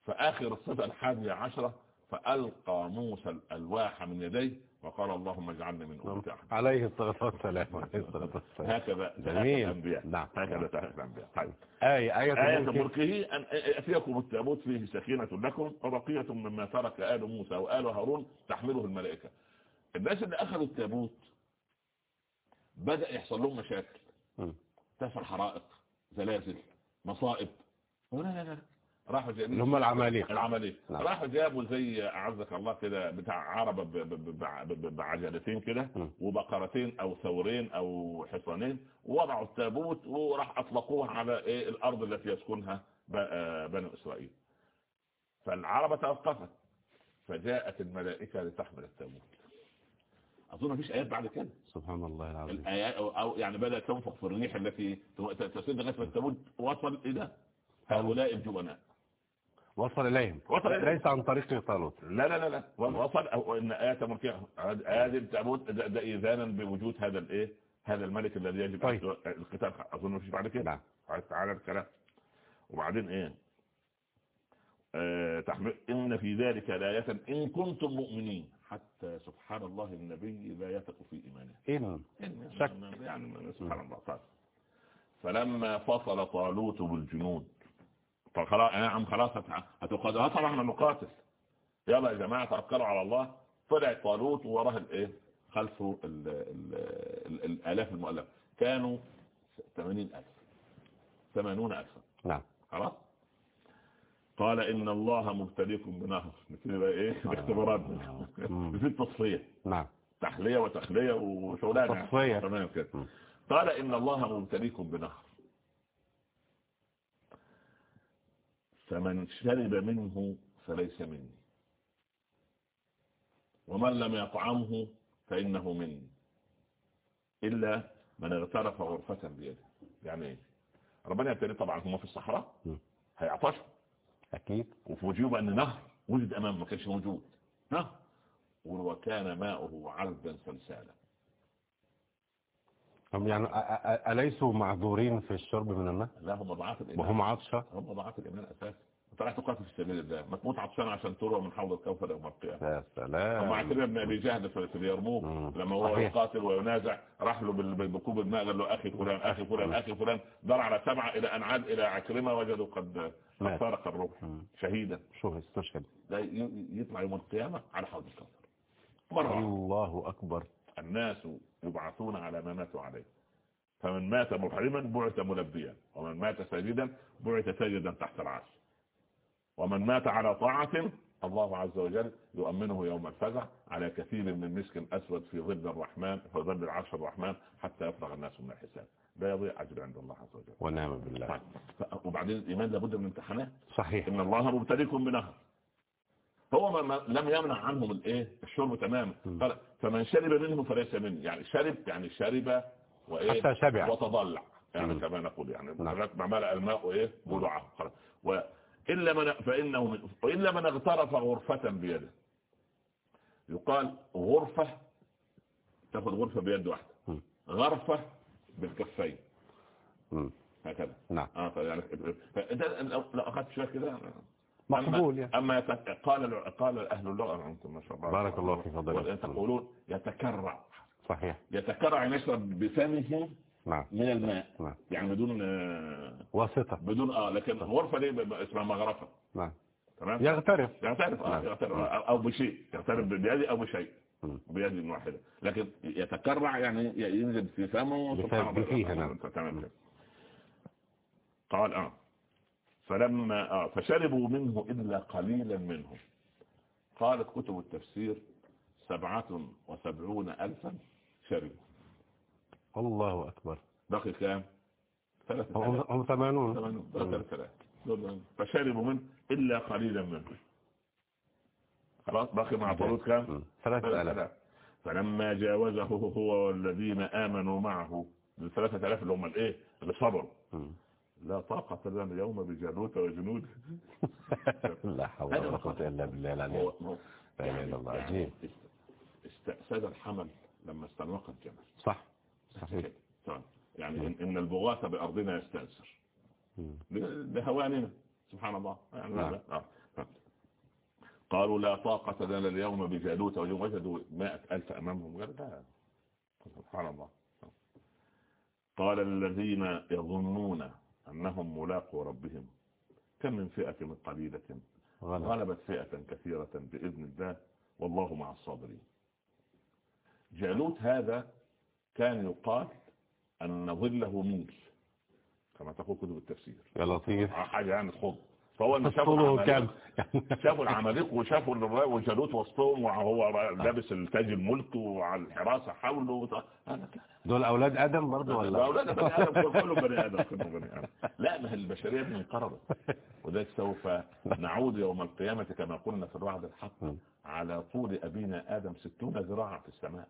فآخر الصفة الحادية عشرة فألقى موسى الألواح من يديه وقال اللهم اجعلني من أمة أحمد عليه الصلاة والسلام عليه الصلاة والسلام. هكذا جميل. نعم. هكذا تهت الأنبياء. طيب. آية آية آية ملكه. أن يأتيكم التابوت فيه سكينة لكم وبقية مما ترك آل موسى وآل هارون تحمله الملائكة. الناس اللي أخذوا التابوت بدأ يحصل لهم مشاكل. تحصل حرائق زلازل مصائب. لا لا لا. راحوا جايبين اللي هم العماليق. العملية نعم. راحوا جابوا زي أعزك الله كده بتاع ب- بعجلتين كده. وبقرتين أو ثورين أو حصانين ووضعوا التابوت وراح أطلقوه على إيه؟ الأرض التي يسكنها آه بني إسرائيل. فالعربة توقفت فجاءت الملائكة لتحمل التابوت. أظن مفيش آيات بعد كده. سبحان الله العظيم. الآيات أو, أو يعني بدأت تنفخ في الريح التي تسد لغاية التابوت وصل إلى هؤلاء الجبناء. وصل إليهم. وصل إليهم. ليس عن طريق طالوت. لا لا لا لا. وصل. أو إن آيات ملكية هذه التابوت ده, ده إذانا بوجود هذا الإيه؟ هذا الملك الذي يجب طيب. القتال. أظن مفيش بعد كده. نعم. تعالى الكلام. وبعدين إيه؟ آه تحمل إن في ذلك لآية إن كنتم مؤمنين. حتى سبحان الله النبي لا يثق في إيمانه. إن يعني شك. يعني سبحان الله. طيب. فلما فصل طالوت بالجنود طب خلاص يا عم خلاص هت- هتقاتل طبعا إحنا نقاتل يلا يا جماعة توكلوا على الله. طلع طالوت ووراه الإيه؟ خلفه ال ال ال الآلاف المؤلفة. كانوا 80000 80000 نعم. خلاص؟ قال إن الله مبتليكم بنهر. بقى إيه؟ الاختبارات مم. في التصفية. نعم. تحلية وتخلية وشغلانة. تصفية. تمام كده. قال إن الله مبتليكم بنهر. فمن شرب منه فليس مني. ومن لم يطعمه فإنه مني. إلا من اغترف غرفة بيده. يعني إيه؟ ربنا يبتلي طبعا هم في الصحراء. هيعطشوا. أكيد. وفي وجوه أن نهر وجد امام ما كانش موجود. نهر. وكان ماؤه عذبا سلسالا. هم يعني أليسوا معذورين في الشرب من الماء؟ لا هم ضعاف الإيمان. وهم عطشة؟ هم ضعاف الإيمان أساسا. انت رايح تقاتل في سبيل الله. ما تموت عطشان عشان تروى من حوض الكوثر يوم القيامة. يا هم سلام اعتبر ابن أبي جهل في اليرموك. لما هو صحيح. يقاتل وينازع راح له بكوب الماء قال له أخي فلان أخي فلان أخي فلان. دار على سبعة إلى أن عاد إلى عكرمة وجدوا قد. فارق الروح. شهيدا. شوف استشهد ده يطلع يوم القيامة على حوض الكوثر. مرة الله أكبر. الناس يبعثون على ما ماتوا عليه. فمن مات محرما بعث ملبيا ومن مات ساجدا بعث ساجدا تحت العرش. ومن مات على طاعة الله عز وجل يؤمنه يوم الفزع على كثير من مسك أسود في ظل الرحمن في ظل العرش الرحمن حتى يفرغ الناس من الحساب. لا يضيع أجر عند الله عز وجل. ونعم بالله. طيب. وبعدين الإيمان لابد من امتحانات. صحيح. إن الله مبتليكم بنهر. هو ما لم يمنع عنهم الإيه؟ الشرب تماما. قال فمن شرب منه فليس مني. يعني شرب يعني شرب وإيه؟ حتى شبع. وتضلع. يعني. كما نقول يعني نعم. لغايه ما ملأ الماء إيه بلعه وإلا من فإنه من وإلا من اغترف غرفة بيده. يقال غرفة تأخذ غرفة بيد واحدة. م. غرفة بالكفين. هكذا. نعم. آه يعني لو أخذت شوية كده مقبول يعني. أما يتك... قال قال أهل اللغة أنتم ما شاء الله. بارك الله في فضلك تقولون يتكرع. صحيح. يتكرع يعني يشرب بفمه نعم. من الماء. نعم. يعني بدون آه، واسطة. بدون آه لكن غرفة دي اسمها مغرفة. نعم. تمام؟ يغترف يغترف آه نعم. يغترف أو بشيء. يغترف بيدي أو بشيء. بيد واحدة. لكن يتكرع يعني ينزل في فمه بفم فيها نعم. تمام. قال آه. فلما آه فشربوا منه إلا قليلا منهم. قالت كتب التفسير سبعة وسبعون ألفا شربوا. الله أكبر. بقي كام؟ ثلاثة هم ثمانون. ثمانون. ثلاثة ثلاثة فشربوا منه إلا قليلا منهم. خلاص بقي مع طرود كام؟ ثلاثة آلاف. فلما جاوزه هو والذين آمنوا معه الثلاثة آلاف اللي هم الإيه؟ اللي صبروا. لا طاقة لنا اليوم بجالوت وجنود. لا حول ولا قوة إلا بالله العلي. لا إله إلا الله. عجيب. استأسد الحمل لما استنوق الجمل صح. صحيح. يعني إن البغاث بأرضنا يستأسر لهواننا سبحان الله. يعني نعم. آه. قالوا لا طاقة لنا اليوم بجالوت وجدوا مائة ألف أمامهم. قال لا. سبحان الله. قال الذين يظنون أنهم ملاقوا ربهم. كم من فئة قليلة غلبت. فئة كثيرة بإذن الله والله مع الصابرين. جالوت هذا كان يقال أن ظله ميل كما تقول كتب التفسير. يا لطيف. حاجة يعني خض فهو شافوا كام شافوا العماليق وشافوا وجالوت وسطهم وهو لابس التاج الملك وعلى الحراسة حوله. دول أولاد آدم برضه ولا؟ أولاد بني آدم كلهم بني آدم كلهم بني آدم. لا ما هي البشرية دي انقرضت وذلك سوف نعود يوم القيامة كما قلنا في الوعد الحق على طول أبينا آدم ستون ذراعا في السماء.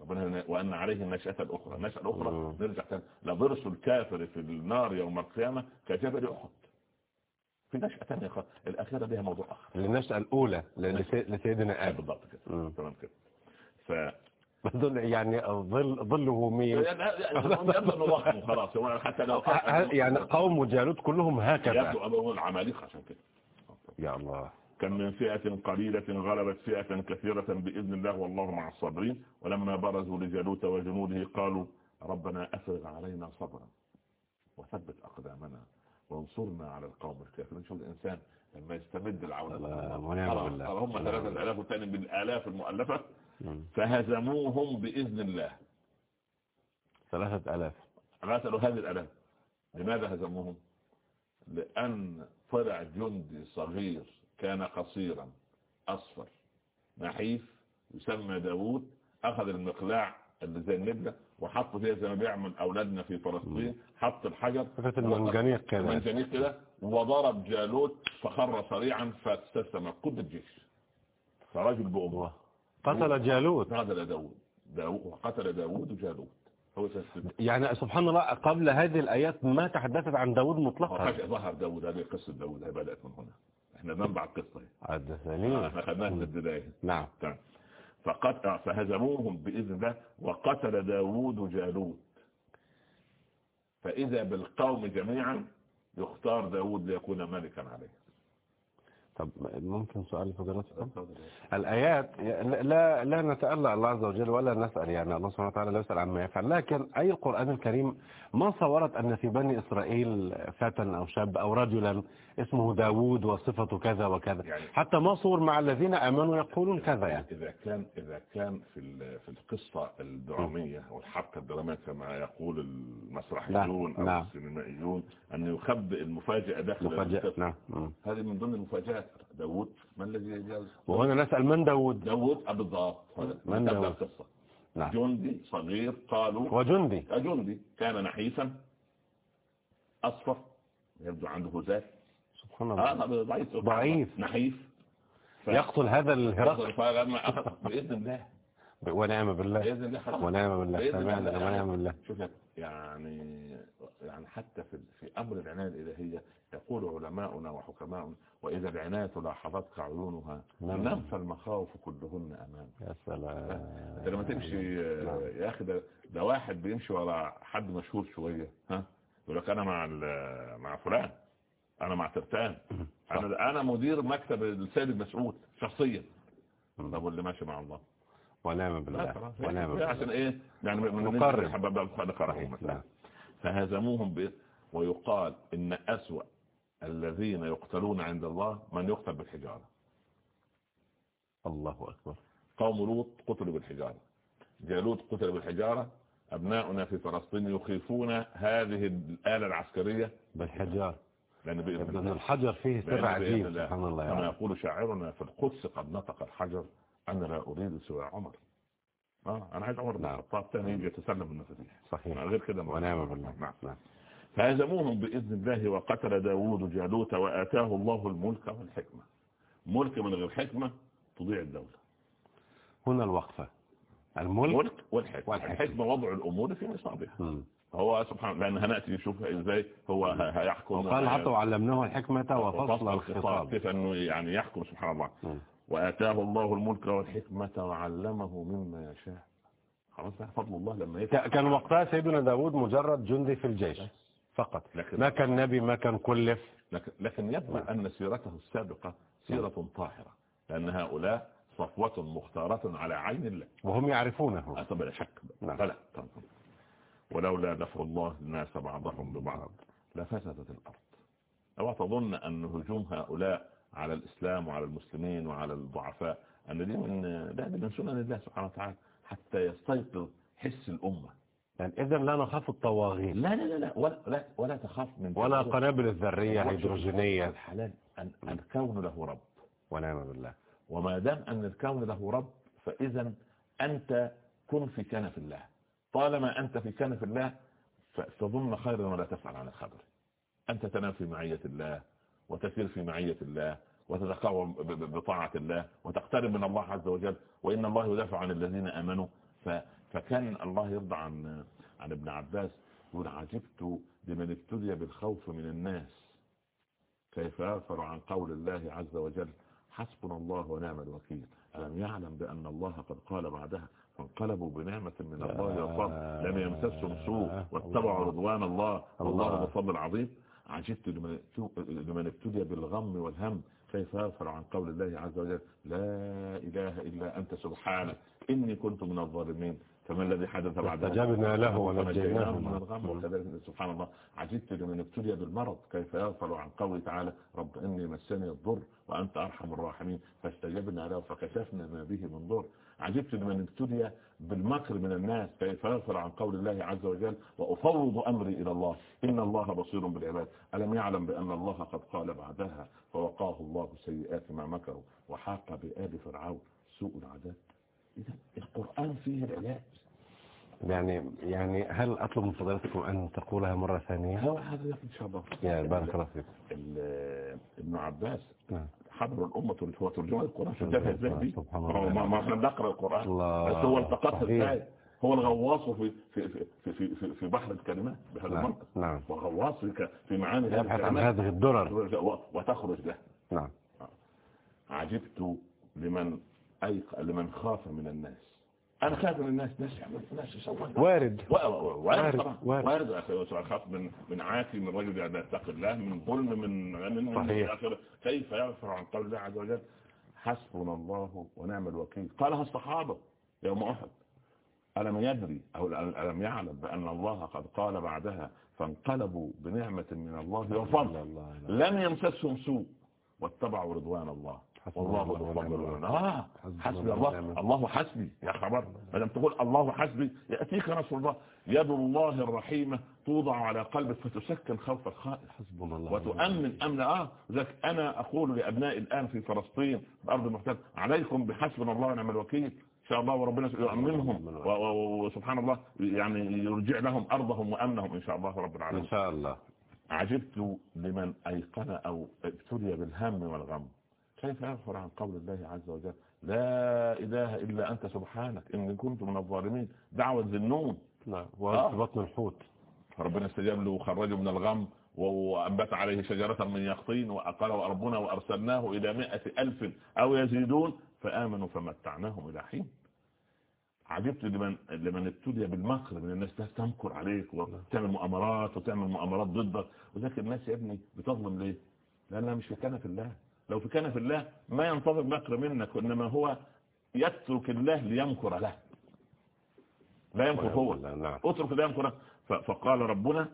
ربنا وأن عليه النشأة الأخرى. النشأة الأخرى نرجع تاني. لضرس الكافر في النار يوم القيامة كجبل أحد. في نشأة ثانية الأخيرة بها موضوع آخر. النشأة الأولى لسيدنا آدم. بالضبط كده. تمام كده. ف دول يعني ظل ظله مين خلاص. حتى لو يعني قوم جالوت كلهم هكذا. يبدو العمالقة عشان كده. يا الله. كم من فئة قليلة غلبت فئة كثيرة بإذن الله والله مع الصابرين. ولما برزوا لجالوت وجنوده قالوا ربنا أفرغ علينا صبرا وثبت أقدامنا. وانصرنا على القوم. الكافرين شوف الإنسان لما يستمد العون هم ثلاثة الآلاف والثاني بالآلاف المؤلفة. فهزموهم بإذن الله. ثلاثة ألاف. غسلوا هذه الألاف لماذا هزموهم؟ لأن طلع جندي صغير كان قصيرا أصفر نحيف يسمى داوود أخذ المقلاع اللي زي النبلة وحط فيها زي ما بيعمل أولادنا في فلسطين حط الحجر المنجنيق كده. المنجنيق كده وضرب جالوت فخر سريعا فاستسلم. قد الجيش. فرجل بأمه. قتل جالوت. قتل داوود داوود قتل داوود جالوت هو يعني سبحان الله قبل هذه الآيات ما تحدثت عن داوود مطلقا. ظهر داوود هذه قصة داوود هي بدأت من هنا. إحنا بنبع القصة. حدثني. إحنا خدناها في البداية. نعم. فقد فهزموهم بإذن الله وقتل داوود جالوت. فإذا بالقوم جميعا يختار داوود ليكون ملكا عليه. طب ممكن سؤال فضيلتكم الآيات لا لا نتألى الله عز وجل ولا نسأل يعني الله سبحانه وتعالى لا يسأل عما يفعل لكن أي القرآن الكريم ما صورت أن في بني إسرائيل فتى أو شاب أو رجلا اسمه داوود وصفته كذا وكذا؟ يعني حتى ما صور مع الذين آمنوا يقولون كذا يعني. إذا كان إذا كان في في القصة الدرامية أو الحبكة الدرامية كما يقول المسرحيون أو نعم. السينمائيون أن يخبئ المفاجأة داخل مفاجأة نعم هذه من ضمن المفاجآت. داوود ما الذي يجاوز وهنا نسأل من داوود؟ داوود بالضبط من داوود؟ القصة. نعم. جندي صغير قالوا وجندي جندي. كان نحيفا. أصفر يبدو عنده ذات سبحان الله. آه ضعيف ضعيف. نحيف. ف... يقتل هذا الهرقل. فلما بإذن الله. ونعم بالله. بإذن الله ونعم بالله. تمام ونعم بالله. شوف يعني يعني حتى في في أمر العناية الإلهية يقول علماؤنا وحكماؤنا وإذا العناية لاحظتك عيونها ننفى المخاوف كلهن أمام يا سلام. أنت لما تمشي يا أخي ده, واحد بيمشي ورا حد مشهور شوية ها؟ يقول لك أنا مع مع فلان أنا مع ترتان. أنا أنا مدير مكتب السيد المسؤول شخصيا. طب واللي ماشي مع الله؟ ونعم بالله. ونعم بالله عشان إيه؟ يعني من نقرر. حباب نعم. فهزموهم ب... ويقال إن أسوأ الذين يقتلون عند الله من يقتل بالحجارة؟ الله أكبر. قوم لوط قتلوا بالحجارة. جالوت قتل بالحجارة أبناؤنا في فلسطين يخيفون هذه الآلة العسكرية. بالحجار. لأن بإذن لأن الله. الحجر فيه سر عجيب. سبحان الله كما يعني. يقول شاعرنا في القدس قد نطق الحجر أنا لا أريد سوى عمر آه أنا عايز عمر بن نعم. الخطاب تاني يجي يتسلم المفاتيح صحيح. غير كده ونعم بالله. نعم. فهزموهم بإذن الله وقتل داود جالوت وآتاه الله الملك والحكمة ملك من غير حكمة تضيع الدولة. هنا الوقفة. الملك ملك والحكمة. والحكمة. الحكمة وضع الأمور في نصابها. هو سبحان لأن هنأتي نشوف إزاي هو هيحكم وقال حتى وعلمناه الحكمة وفصل الخطاب. كيف أنه يعني يحكم سبحان الله. مم. وآتاه الله الملك والحكمة وعلمه مما يشاء. خلاص فضل الله لما يفتح كان وقتها سيدنا داود مجرد جندي في الجيش. فقط. لكن ما كان نبي ما كان كلف. لكن, لكن يبدو أن سيرته السابقة سيرة طاهرة لأن هؤلاء صفوة مختارة على عين الله. وهم يعرفونه. آه، طب لا شك. نعم. فلا طبعا. ولولا دفع الله الناس بعضهم ببعض لفسدت الأرض. أو تظن أن هجوم هؤلاء على الإسلام وعلى المسلمين وعلى الضعفاء أن دي من لا من سنن الله سبحانه وتعالى حتى يستيقظ حس الأمة. يعني إذا لا نخاف الطواغيت. لا لا لا لا. ولا, ولا, ولا تخاف من ولا قنابل الذرية هيدروجينية. الحلال أن الكون له رب. ونعم بالله. وما دام أن الكون له رب فإذا أنت كن في كنف الله. طالما أنت في كنف الله فتظن خيرا ولا تفعل عن الخبر. أنت تنام في معية الله وتسير في معية الله وتتقوم ب- بطاعة الله وتقترب من الله عز وجل وإن الله يدافع عن الذين آمنوا. ف... فكان الله يرضى عن عن ابن عباس يقول عجبت لمن ابتلي بالخوف من الناس. كيف يغفر عن قول الله عز وجل حسبنا الله ونعم الوكيل. ألم يعلم بأن الله قد قال بعدها فانقلبوا بنعمة من الله وفضل لم يمسسهم سوء واتبعوا رضوان الله والله الفضل العظيم عجبت لمن لمن ابتلي بالغم والهم. كيف يغفر عن قول الله عز وجل لا إله إلا أنت سبحانك إني كنت من الظالمين. فما الذي حدث بعد فاستجبنا له ونجيناه من من الغم. وكذلك سبحان الله عجبت لمن ابتلي بالمرض كيف يغفر عن قوله تعالى رب إني مسني الضر وأنت أرحم الراحمين فاستجبنا له فكشفنا ما به من ضر. عجبت لمن ابتلي بالمكر من الناس كيف يغفر عن قول الله عز وجل وأفوض أمري إلى الله إن الله بصير بالعباد. ألم يعلم بأن الله قد قال بعدها فوقاه الله سيئات ما مكروا وحاق بآل فرعون سوء العذاب القرآن فيه العلاج. يعني يعني هل أطلب من فضيلتكم أن تقولها مرة ثانية؟ هو هذا إن شاء الله. يا بارك الله فيك. ابن عباس نعم. حضر الأمة هو ترجمة القرآن هو الله. ما ما إحنا بنقرأ القرآن الله بس هو التقطها صحيح. إزاي هو الغواص في في في في في, في بحر الكلمات بهذا نعم المنطق. نعم. وغواص في, معاني هذه يبحث عن هذه الدرر. وتخرج له. نعم. عجبت لمن أيق... لمن خاف من الناس. أنا خاف من الناس ناس ناس وارد. وارد طبعا. وارد. وارد. يا أخي سواء خاف من من عاتي من رجل يتقي الله من ظلم من من صحيح. آخره. كيف يغفر عن قول الله عز وجل؟ حسبنا الله ونعم الوكيل. قالها الصحابة يوم أحد. ألم يدري أو ألم يعلم بأن الله قد قال بعدها فانقلبوا بنعمة من الله وفضل. لم يمسسهم سوء واتبعوا رضوان الله. والله. آه حسبنا حسبي الله. الوكيل. الله حسبي يا خبر. ما دام تقول الله حسبي يأتيك نصر الله. يد الله الرحيمة توضع على قلبك فتسكن خوف الخائف حسبنا الله وتؤمن امن آه. ذلك أنا أقول لأبنائي الآن في فلسطين بارض المحتل عليكم بحسبنا الله ونعم الوكيل. إن شاء الله وربنا يؤمنهم. وسبحان الله يعني يرجع لهم أرضهم وأمنهم إن شاء الله رب إن العالمين شاء الله. عجبت لمن أيقن أو ابتلي بالهم والغم. كيف يغفر عن قول الله عز وجل؟ لا إله إلا أنت سبحانك إن كنت من الظالمين. دعوة ذنون نعم وفي بطن الحوت. فربنا استجاب له وخرجه من الغم وأنبت عليه شجرة من يقطين وأقال وأربنا وأرسلناه إلى مائة ألف أو يزيدون فآمنوا فمتعناهم إلى حين. عجبت لمن لمن ابتلي بالمكر من الناس ناس تمكر عليك وتعمل مؤامرات وتعمل مؤامرات ضدك. وذاك الناس يا ابني بتظلم ليه؟ لأنها مش في كنف الله. لو في كنف الله ما ينتظر مكر منك وإنما هو يترك الله ليمكر له. لا يمكر هو. نعم. اترك لا يمكر فقال ربنا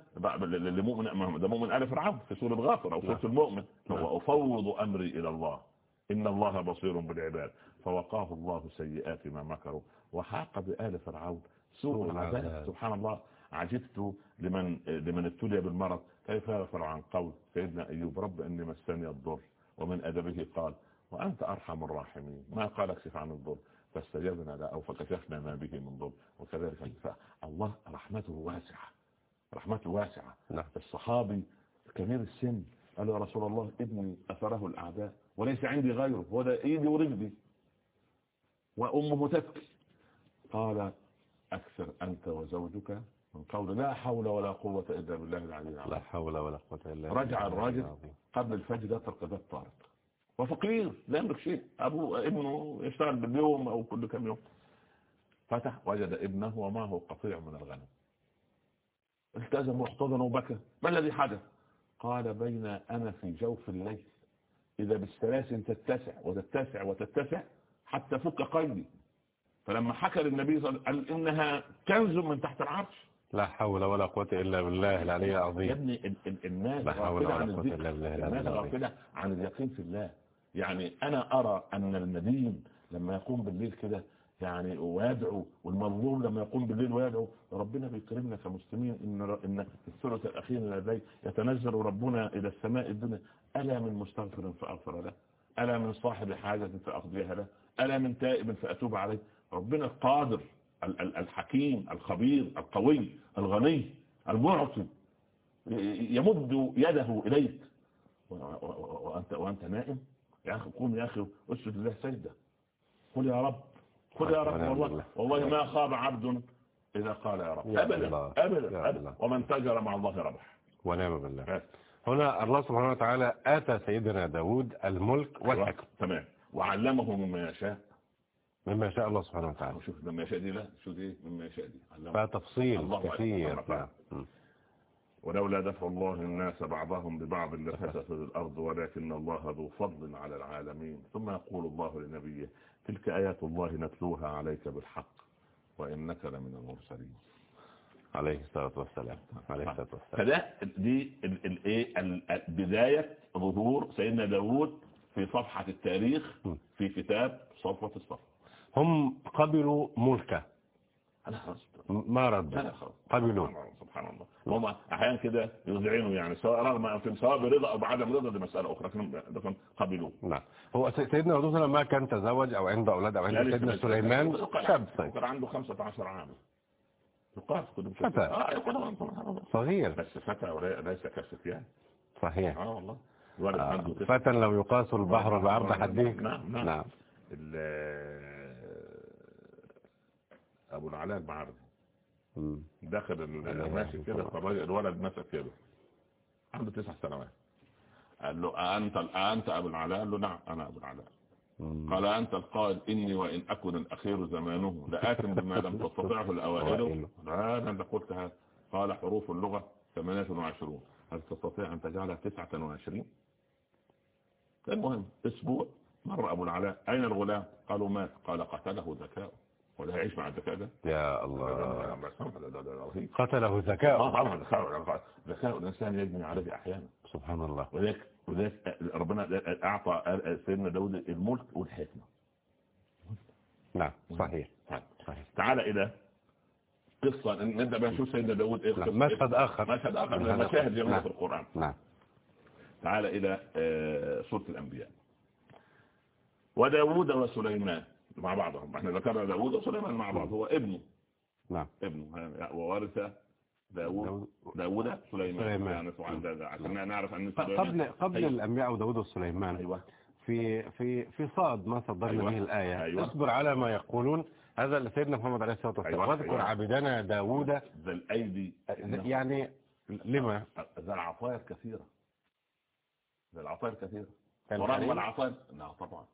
لمؤمن ده مؤمن آل فرعون في سورة غافر أو سورة نعم. المؤمن. نعم. وأفوض أمري إلى الله. إن الله بصير بالعباد. فوقاه الله سيئات ما مكروا. وحاق بآل فرعون سوء العذاب. سبحان الله. عجبت لمن لمن ابتلي بالمرض. كيف يغفر عن قول سيدنا أيوب رب إني مسني الضر. ومن أدبه قال وأنت أرحم الراحمين. ما قال اكشف عن الضر؟ فاستجبنا له أو فكشفنا ما به من ضر. وكذلك الله رحمته واسعة. رحمته واسعة. نعم. الصحابي كبير السن قال يا رسول الله ابني أثره الأعداء وليس عندي غيره هو ده إيدي ورجلي وأمه تبكي. قال أكثر أنت وزوجك من قول لا حول ولا قوة إلا بالله العلي لا العظيم حول ولا قوة إلا بالله رجع الراجل. قبل الفجر يترك ذات طارق. وفقير لا يملك شيء. أبوه ابنه يشتغل باليوم أو كل كم يوم. فتح وجد ابنه ومعه قطيع من الغنم. التزم واحتضن وبكى. ما الذي حدث؟ قال بين أنا في جوف الليل إذا بالسلاسل تتسع وتتسع وتتسع حتى فك قيدي فلما حكى للنبي صلى الله عليه وسلم قال إنها كنز من تحت العرش لا حول ولا قوة إلا بالله العلي يا العظيم. ابني ال- ال- الناس لا حول غافلة ولا عن قوة الذكر إلا بالله الناس العلي العظيم. غافلة عن اليقين في الله. يعني أنا أرى أن المدين لما يقوم بالليل كده يعني ويدعو والمظلوم لما يقوم بالليل ويدعو ربنا بيكرمنا كمسلمين. إن في الثلث الأخير من الليل يتنزل ربنا إلى السماء الدنيا. ألا من مستغفر فأغفر له؟ ألا من صاحب حاجة فأقضيها له؟ ألا من تائب فأتوب عليه؟ ربنا ال- الحكيم الخبير القوي الغني المعطي يمد يده إليك. وأنت, وأنت نائم. يا أخي قوم يا أخي أسجد لله سجدة. قل يا رب قل يا رب والله. والله ما خاب عبد إذا قال يا رب. أبدا. أبدا, أبدا. ومن تجر مع الله ربح. ونعم بالله. بس. هنا الله سبحانه وتعالى آتى سيدنا داود الملك والحكم. تمام. وعلمه مما يشاء. مما شاء الله سبحانه وتعالى. شوف مما يشاء دي لا شو دي مما يشاء دي. فتفصيل. كثير. نعم. ولولا دفع الله الناس بعضهم ببعض لفسدت الأرض ولكن الله ذو فضل على العالمين. ثم يقول الله لنبيه تلك آيات الله نتلوها عليك بالحق وإنك لمن المرسلين. عليه الصلاة والسلام. عليه الصلاة والسلام. فده دي ال- ال- إيه؟ ال- ال- بداية ظهور سيدنا داود في صفحة التاريخ. في كتاب صفوة الصف. هم قبلوا ملكه. ما خلاص. قبلوا سبحان الله هم أحيانا كده يذعنوا يعني سواء رغم سواء برضا أو بعدم رضا دي مسألة أخرى. لكن قبلوه. نعم هو سي- سيدنا داود صلى الله عليه وسلم ما كان تزوج أو عنده أولاد أو عنده سيدنا سليمان شاب كان عنده 15 عام. يقال فتى. آه يقال صغير. بس فتى ليس كفتيان صحيح. آه والله. آه، فتى لو يقاس البحر بعرض حديك نعم نعم. نعم. أبو العلاء المعرض م. داخل ال- ماشي كده فالراجل- الولد مسك كده. عنده تسع سنوات. قال له أنت أنت أبو العلاء قال له نعم أنا أبو العلاء. قال أنت القائل إني وإن أكن الأخير زمانه. لآتم بما لم تستطعه الأوائل. أنا قلت هذا. قال حروف اللغة 28 هل تستطيع أن تجعلها 29 المهم أسبوع مر أبو العلاء أين الغلام؟ قالوا مات. قال قتله ذكاء ولا يعيش مع الذكاء ده؟ يا الله. قتله ذكاء. طبعا ذكاء الإنسان يجني عليه أحيانا. سبحان الله. وذلك وذلك ربنا أعطى سيدنا داود الملك والحكمة. نعم صحيح. طيب. صحيح. تعال إلى قصة. نبدأ بقى نشوف سيدنا داود إيه نعم. قصة- مشهد آخر. مشهد آخر من المشاهد آخر. نعم. في القرآن. نعم. تعال إلى آه، سورة الأنبياء. وداود وسليمان. مع بعضهم. إحنا ذكرنا داود وسليمان مع بعض. هو ابنه. نعم. ابنه. وورث داود داود سليمان. سليمان. يعني سبحان عشان نعرف إن قبل قبل أيوة. الأنبياء وداود وسليمان. أيوه. في في في صاد ما صدرنا أيوة. به الآية. أيوة. اصبر على ما يقولون. هذا لسيدنا محمد عليه الصلاة والسلام. أيوة. واذكر أيوة. عبدنا داوود. ذا الأيدي. إنه- يعني لما؟ ذا العطايا الكثيرة. ذا العطايا الكثيرة. كان ورغم؟ العطايا. لا طبعا.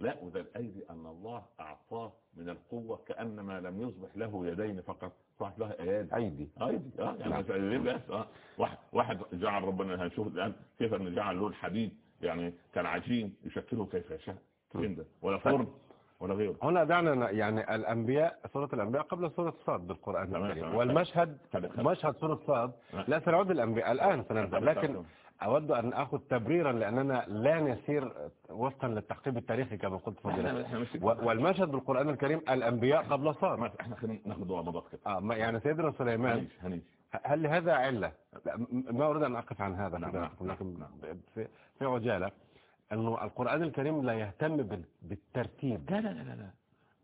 لا وذا الأيدي أن الله أعطاه من القوة كأنما لم يصبح له يدين فقط. صح له ايادي أيدي. أيدي. آه يعني نعم. بس؟ آه. واحد واحد جعل ربنا هنشوف الآن كيف ان جعل له الحديد يعني كالعجين يشكله كيف يشاء. ده ولا فرن ولا غيره. هنا دعنا يعني الأنبياء سورة الأنبياء قبل سورة صاد بالقرآن الكريم. والمشهد. مشهد سورة صاد نعم. لا سنعود الأنبياء. الآن سنبدأ لكن. أود أن أخذ تبريرا لأننا لا نسير وفقا للتحقيق التاريخي كما قلت و- والمشهد بالقرآن الكريم الأنبياء قبل ما- إحنا خلينا ناخد مضات كده. آه ما- يعني سيدنا سليمان. هل لهذا علة؟ ما أريد أن أقف عن هذا نعم، نعم، لكن نعم. في, في عجالة. أنه القرآن الكريم لا يهتم بال- بالترتيب. لا لا لا لا.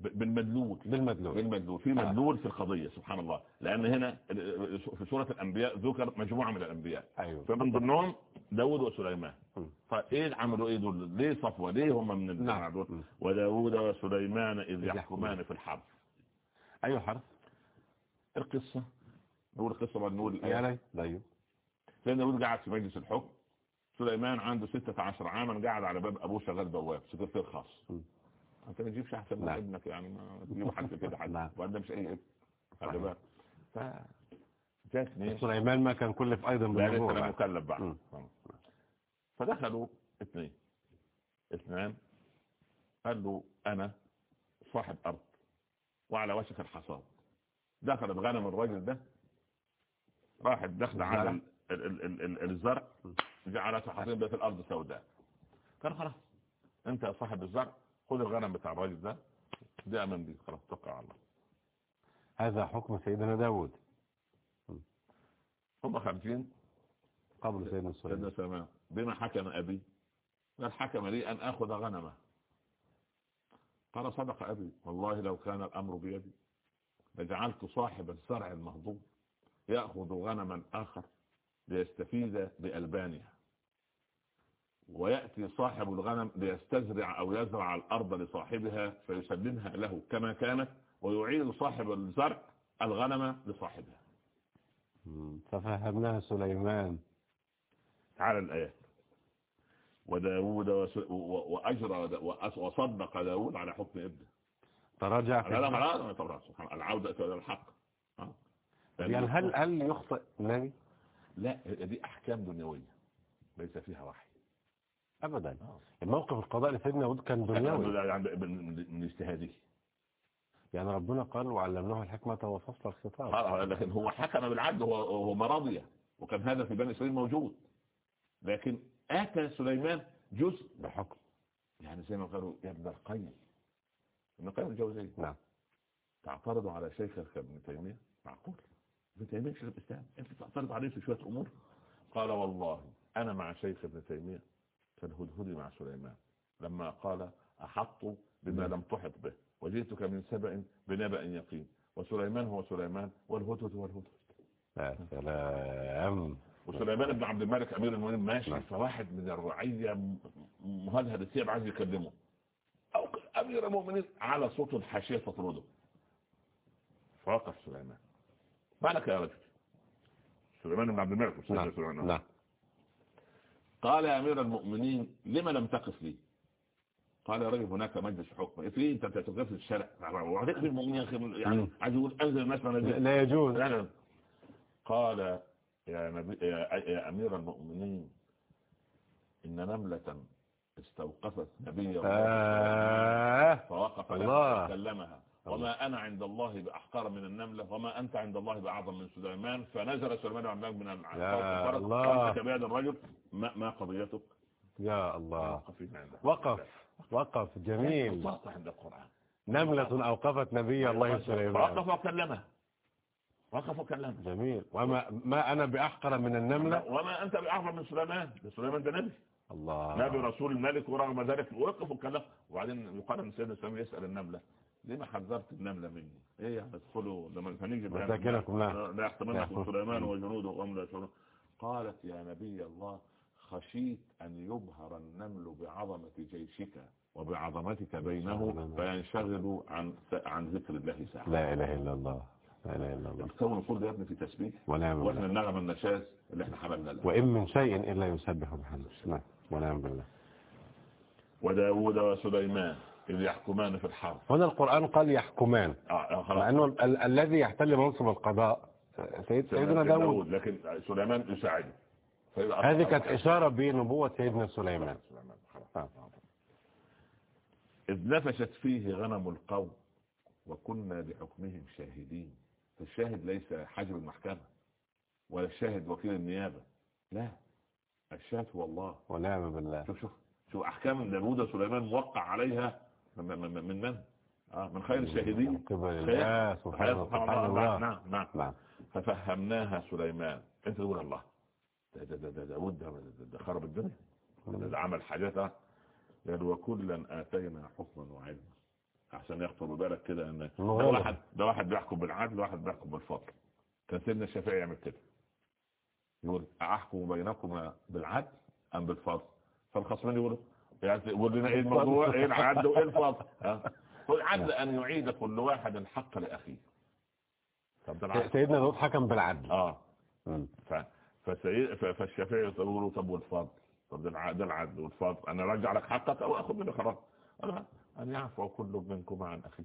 بالمدلول بالمدلول. بالمدلول. في مدلول في القضية سبحان الله. لأن هنا في سورة الأنبياء ذكر مجموعة من الأنبياء. أيوه. فمن ضمنهم داود وسليمان. م. فإيه عملوا؟ إيه دول؟ ليه صفوة ليه هم من نعم. وداود وسليمان إذ يحكمان. في الحرب. أيوه حرف. القصة. نقول القصة بعد نقول الآية. لي طيب. سيدنا داود قاعد في مجلس الحكم. سليمان عنده 16 عاما قاعد على باب أبوه شغال بواب سكرتير خاص. م. انت ما تجيبش احسن من نعم. ابنك يعني ما تجيب حد كده حد نعم. وبعدين مش اي ابن خلي. بالك. ف سليمان ما كان كلف لا لسه بالنبوة أنا بعد. مكلف مم. فدخلوا اثنين. اثنان. قال له أنا صاحب أرض وعلى وشك الحصاد. دخلت غنم الراجل ده. راحت داخله على ال- ال- ال- ال- الزرع. جعلت حصين ده في الأرض سوداء. قال خلاص أنت يا صاحب الزرع. خذ الغنم بتاع الراجل ده ده من دي خلاص توكل على الله. هذا حكم سيدنا داود. هم خارجين. قبل سيدنا سيدنا سليمان. سليمان. بما حكم أبي قال حكم لي أن أخذ غنمه. قال صدق أبي والله لو كان الأمر بيدي لجعلت صاحب الزرع المهضوم يأخذ غنما آخر ليستفيد بألبانها. ويأتي صاحب الغنم ليستزرع أو يزرع الأرض لصاحبها فيسلمها له كما كانت ويعيد صاحب الزرع الغنم لصاحبها. ففهمناها سليمان. تعالى الآيات. وداود وأجرى وصدق داود على حكم ابنه. تراجع في لا لا طبعا العودة إلى الحق. ها؟ يعني هل هل يخطئ النبي؟ لا دي أحكام دنيوية ليس فيها وحي. ابدا. الموقف القضاء لسيدنا داود كان دنيوي. يعني من اجتهاده. يعني ربنا قال وعلمناه الحكمة وفصل الخطاب. آه، لكن هو حكم بالعدل هو هو مرضية وكان هذا في بني إسرائيل موجود. لكن آتى سليمان جزء بحكم. يعني زي ما قالوا يا ابن القيم. ابن القيم الجوزية نعم. تعترض على شيخك ابن تيمية. معقول. ابن تيمية شيخ الإسلام. أنت تعترض عليه في شوية أمور. قال والله أنا مع شيخ ابن تيمية. كالهدهد مع سليمان. لما قال أحط بما لم تحط به وجئتك من سبأ بنبأ يقين. وسليمان هو سليمان والهدهد هو الهدهد. يا سلام. وسليمان بن عبد الملك أمير المؤمنين ماشي نعم. فواحد من الرعية م- مهلهل الثياب عايز يكلمه. أو أمير المؤمنين على صوت الحاشية تطرده. فوقف سليمان. ما لك يا رجل؟ سليمان بن عبد الملك نعم. نعم. قال يا أمير المؤمنين لما لم تقف لي؟ قال يا رجل هناك مجلس حكم. في أنت تقف في الشارع. يا أخي يعني. عايز يقول أنزل الناس من لا يجوز. قال يا, نبي يا, يا أمير المؤمنين إن نملة استوقفت نبي الله آه. فوقف الله. لها فكلمها وما أنا عند الله بأحقر من النملة وما أنت عند الله بأعظم من سليمان. فنزل سليمان الله من يا الفرق الله. قال بيد الرجل ما, ما قضيتك؟ يا الله. وقف. وقف. جميل. عند القرآن. نملة أوقفت نبي الله سليمان. وقف وكلمها وقف وكلمها جميل. وما ما أنا بأحقر من النملة؟ وما أنت بأعظم من سليمان. سليمان ده نبي. الله. نبي رسول الملك ورغم ذلك وقف وكلم. وبعدين يقال إن سيدنا سليمان يسأل النمله لما حذرت النملة مني؟ إيه يعني ادخلوا لما مساكنكم، النمل. نعم. لا. يحتملكم. سليمان وجنوده وهم لا يشعرون. قالت يا نبي الله خشيت أن يبهر النمل بعظمة جيشك وبعظمتك بينه فينشغلوا عن عن ذكر الله ساعه لا إله إلا الله لا إله إلا الله. الكون كله ده يا ابني في تسبيح. ونعم وإحنا بالله النغمة النشاز اللي إحنا حملنا لها. وإن من شيء إلا يسبح بحمده. نعم. ونعم بالله. وداود وسليمان. يحكمان في الحرب. هنا القرآن قال يحكمان. آه، مع خلاص. أنه ال- الذي يحتل منصب القضاء. سيد سيدنا داود لكن سليمان يساعده. هذه كانت إشارة بنبوة سيدنا سليمان. آه. إذ نفشت فيه غنم القوم وكنا بحكمهم شاهدين. فالشاهد ليس حاجب المحكمة ولا الشاهد وكيل النيابة. لا الشاهد هو الله. ونعم بالله. شوف شوف شوف أحكام داوود وسليمان موقع عليها من من من, من؟ من؟ خير الشاهدين. سبحان الله. نعم نعم. نعم. ففهمناها سليمان. انت تقول الله. ده ده ده ده داود ده, ده, خرب الدنيا. ده, عمل حاجات آه. قال وكلا آتينا حكما وعلما. عشان يخطر ببالك كده إن ده. واحد ده واحد بيحكم بالعدل وواحد بيحكم بالفضل. كان سيدنا الشافعي يعمل كده. يقول أحكم بينكم بالعدل أم بالفضل؟ فالخصمين يقولوا يعني يقول لنا إيه الموضوع؟ إيه العدل وايه الفضل؟ العدل أن يعيد كل واحد الحق لأخيه. طب ده العدل. سيدنا داود حكم بالعدل. آه. ف... فسي... ف... فالشافعي يقول له طب والفضل؟ طب ده الع- ده العدل والفضل. أنا ارجع لك حقك أو آخذ منك حقك. أنا أن يعفو كل منكم عن أخيه.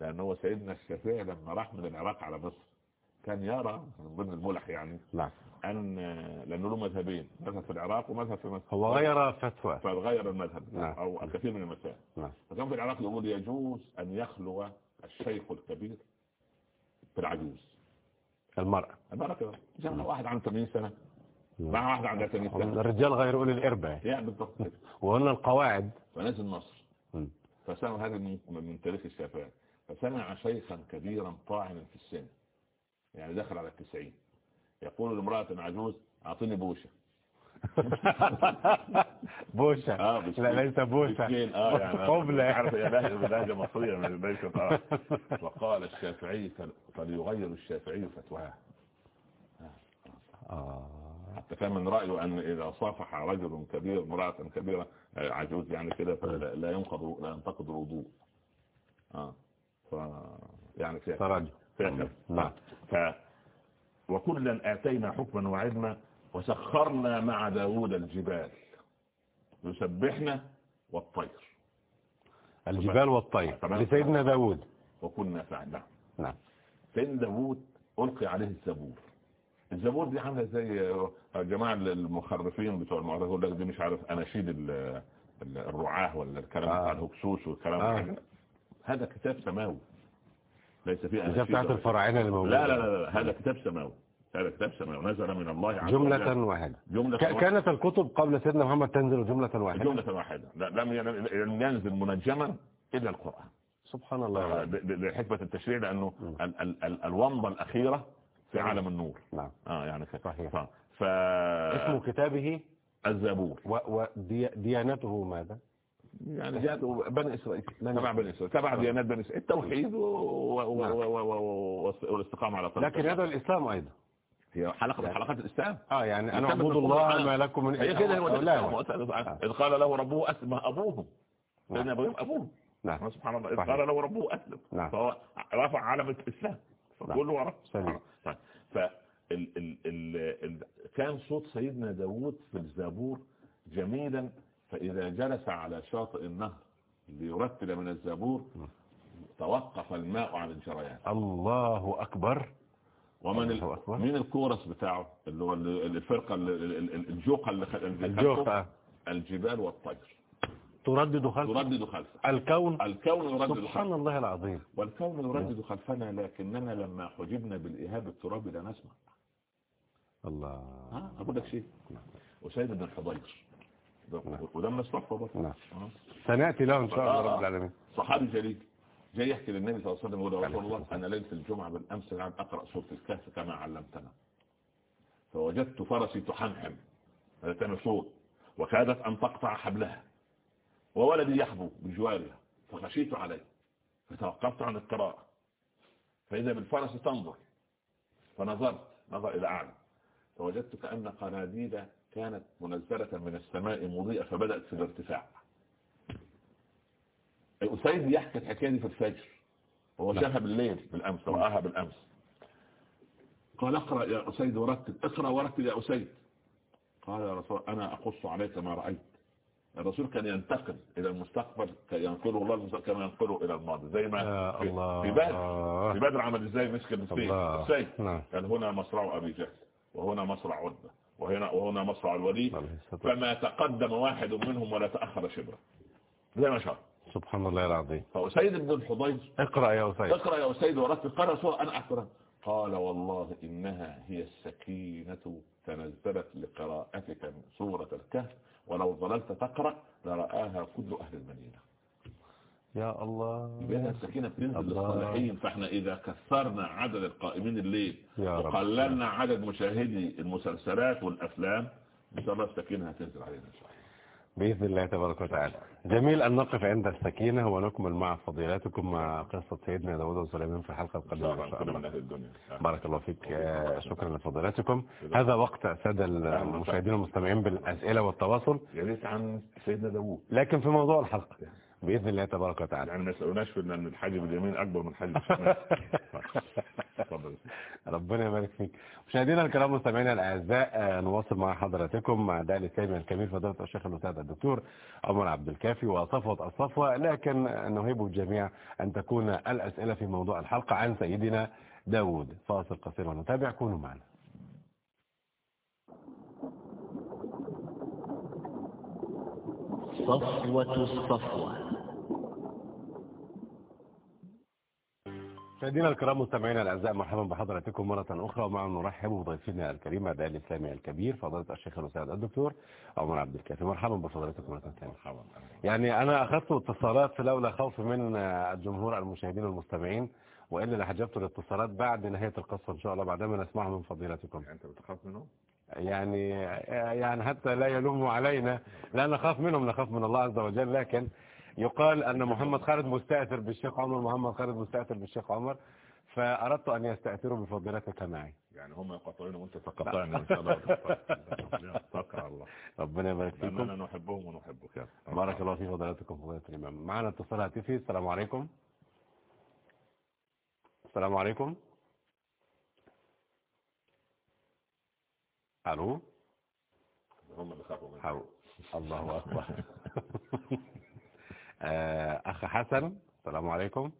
لأن هو سيدنا الشافعي لما راح من العراق على مصر. كان يرى من ضمن الملح يعني نعم. أن لأنه له مذهبين مذهب في العراق ومذهب في مصر. هو غير فتوى. فغير المذهب نعم. أو الكثير من المسائل. نعم. فكان في العراق يقول يجوز أن يخلو الشيخ الكبير بالعجوز المرأة. المرأة كده جاء واحد عنده 80 سنة. مع واحد عنده 80 سنة. الرجال غير أولي الإربة يعني بالضبط وقلنا القواعد. فنزل مصر. فسمع هذا من, من تاريخ الشافعي فسمع شيخا كبيرا طاعنا في السن. يعني دخل على التسعين. يقول لامرأة عجوز أعطيني بوشة. بوشة. بس- لا ليس بوشة. آه يعني قبلة. عارف لهجة مصرية من آه. وقال الشافعي فل- فليغير الشافعي فتواه. آه. حتى كان من رأيه أن إذا صافح رجل كبير امرأة كبيرة آه، عجوز يعني كده فلا لا ينقض لا ينتقد الوضوء. آه. ف يعني فيها تراجع. نعم. ف وكلا آتينا حكما وعلما وسخرنا مع داوود الجبال. يسبحنا والطير. الجبال والطير. لسيدنا داود. وكنا فعلا. نعم. سيدنا داوود ألقي عليه الزبور. الزبور دي عاملة زي الجماعه المخرفين بتوع المعارضة يقول لك دي مش عارف أناشيد ال- ال- الرعاة ولا الكلام آه. بتاع الهكسوس والكلام آه. هذا كتاب سماوي. ليس فيه اناشيد بتاعت الفراعنة اللي موجودة. لا لا لا هذا كتاب سماوي. هذا كتاب سماوي. نزل من الله عز جملة وجل. واحدة. جملة كانت الكتب قبل سيدنا محمد تنزل جملة واحدة. جملة واحدة. لم ين- لم ينزل منجما إلا القرآن. سبحان الله. لحكمة التشريع لأنه. ال- ال- ال- الومضة الأخيرة في عالم النور. نعم. آه يعني. صحيح. ف... اسم كتابه؟ الزبور. وديانته ماذا؟ يعني جاءت بني إسرائيل تبع بني إسرائيل تبع ديانات بني إسرائيل. التوحيد و... و... و... و... و... و... والاستقامة على طريق لكن هذا الإسلام أيضا. هي حلقة من حلقات الإسلام. آه يعني أنا الإسلام أعبد الله ما لكم من هي كده هو الإسلام. إذ قال له ربه أسلم ابوهم سيدنا إبراهيم ابوهم نعم. سبحان الله. إذ صحيح. قال له ربه أسلم. نعم. فهو رفع علامه الإسلام. فكله ورا. سليم. طيب. ف ال... ال... ال... ال... كان صوت سيدنا داوود في الزبور جميلا. فإذا جلس على شاطئ النهر ليرتل من الزبور توقف الماء عن الجريان. الله أكبر. ومن الله ال... أكبر. من الكورس بتاعه؟ اللي هو ال- الفرقة ال- ال- ال- الجوقة اللي خ- اللي الجوق خلفه آه. الجبال والطير. تردد خلف تردد خلفه. الكون. الكون يردد سبحان خلفه الله العظيم. والكون يردد خلفنا لكننا لما حجبنا بالإيهاب الترابي لا نسمع. الله. ها؟ أقول لك شيء. وسيد بن الحضير وده من الصحبة برضه. نعم. آه. سنأتي له إن شاء الله آه. رب العالمين. صحابي جليل جاي يحكي للنبي صلى الله عليه وسلم يقول رسول الله أنا ليلة الجمعة بالأمس قاعد أقرأ سورة الكهف كما علمتنا. فوجدت فرسي تحمحم. هذا تعمل صوت. وكادت أن تقطع حبلها. وولدي يحبو بجوارها. فخشيت عليه. فتوقفت عن القراءة. فإذا بالفرس تنظر. فنظرت. نظر إلى أعلى. فوجدت كأن قناديل كانت منزلة من السماء مضيئة فبدأت في الارتفاع. أسيد يحكي الحكاية دي في الفجر. هو نعم. شافها بالليل بالأمس رآها بالأمس. قال اقرأ يا أسيد ورتل اقرأ ورتل يا أسيد. قال يا رسول أنا أقص عليك ما رأيت. الرسول كان ينتقل إلى المستقبل ينقله الله كما ينقله إلى الماضي. زي ما في, الله. في بدر. في بدر عمل إزاي مسك السيف الله. السيف نعم. كان هنا مصرع أبي جهل وهنا مصرع عتبة. وهنا وهنا مصرع والسلام. فما تقدم واحد منهم ولا تأخر شبرا. زي ما شاء سبحان الله العظيم. فأسيد بن الحضير. اقرأ يا أسيد اقرأ يا أسيد ورتل قال سورة أنا أقرأ. قال والله إنها هي السكينة تنزلت لقراءتك سورة الكهف. ولو ظللت تقرأ لرآها كل أهل المدينة. يا الله. السكينة بتنزل. للصالحين فإحنا إذا كثرنا عدد القائمين الليل. وقللنا عدد مشاهدي المسلسلات والأفلام إن شاء الله السكينة هتنزل علينا إن شاء الله. بإذن الله تبارك وتعالى. جميل أن نقف عند السكينة ونكمل مع فضيلاتكم قصة سيدنا داود وسليمان في الحلقة القادمة إن شاء الله. بارك الله فيك. شكرا لفضيلاتكم هذا وقت السادة المشاهدين والمستمعين بالأسئلة والتواصل. يا ريت عن سيدنا داوود. لكن في موضوع الحلقة. بإذن الله تبارك وتعالى. يعني ما يسألوناش في إن الحاجب اليمين أكبر من حاجب الشمال. اتفضل. ربنا يبارك فيك. مشاهدينا الكرام مستمعينا الأعزاء آه، نواصل مع حضراتكم. مع داعي الاسلامي الكبير فضيلة الشيخ الأستاذ الدكتور عمر عبد الكافي وصفوة الصفوة. لكن نهيب الجميع أن تكون الأسئلة في موضوع الحلقة عن سيدنا داود فاصل قصير. ونتابع. كونوا معنا. صفوة الصفوة. مشاهدينا الكرام مستمعينا الأعزاء مرحبا بحضراتكم مرة أخرى. ومع نرحب بضيفنا الكريم الداعي الإسلامي الكبير فضيلة الشيخ الأستاذ الدكتور عمر عبد الكافي. مرحبا بفضيلتكم مرة ثانية. مرحبا. يعني أنا أخذت اتصالات لولا خوف من الجمهور المشاهدين والمستمعين وإلا لحجبت الاتصالات بعد نهاية القصة إن شاء الله. بعدما نسمعها من فضيلتكم. يعني أنت بتخاف منهم يعني يعني حتى لا يلوموا علينا. لا نخاف منهم نخاف من الله عز وجل لكن يقال أن محمد خالد مستأثر بالشيخ عمر محمد خالد مستأثر بالشيخ عمر فأردت أن يستأثروا بفضيلتك معي. يعني هم يقاطعون وأنت تقاطعني إن شاء الله ربنا يبارك فيكم. لاننا نحبهم ونحبك. يا. بارك الله في فضيلتكم فضيلة الإمام. معنا اتصال هاتفي. السلام عليكم. السلام عليكم. ألو؟ هم اللي خافوا الله أكبر. آه، أخ حسن. السلام عليكم.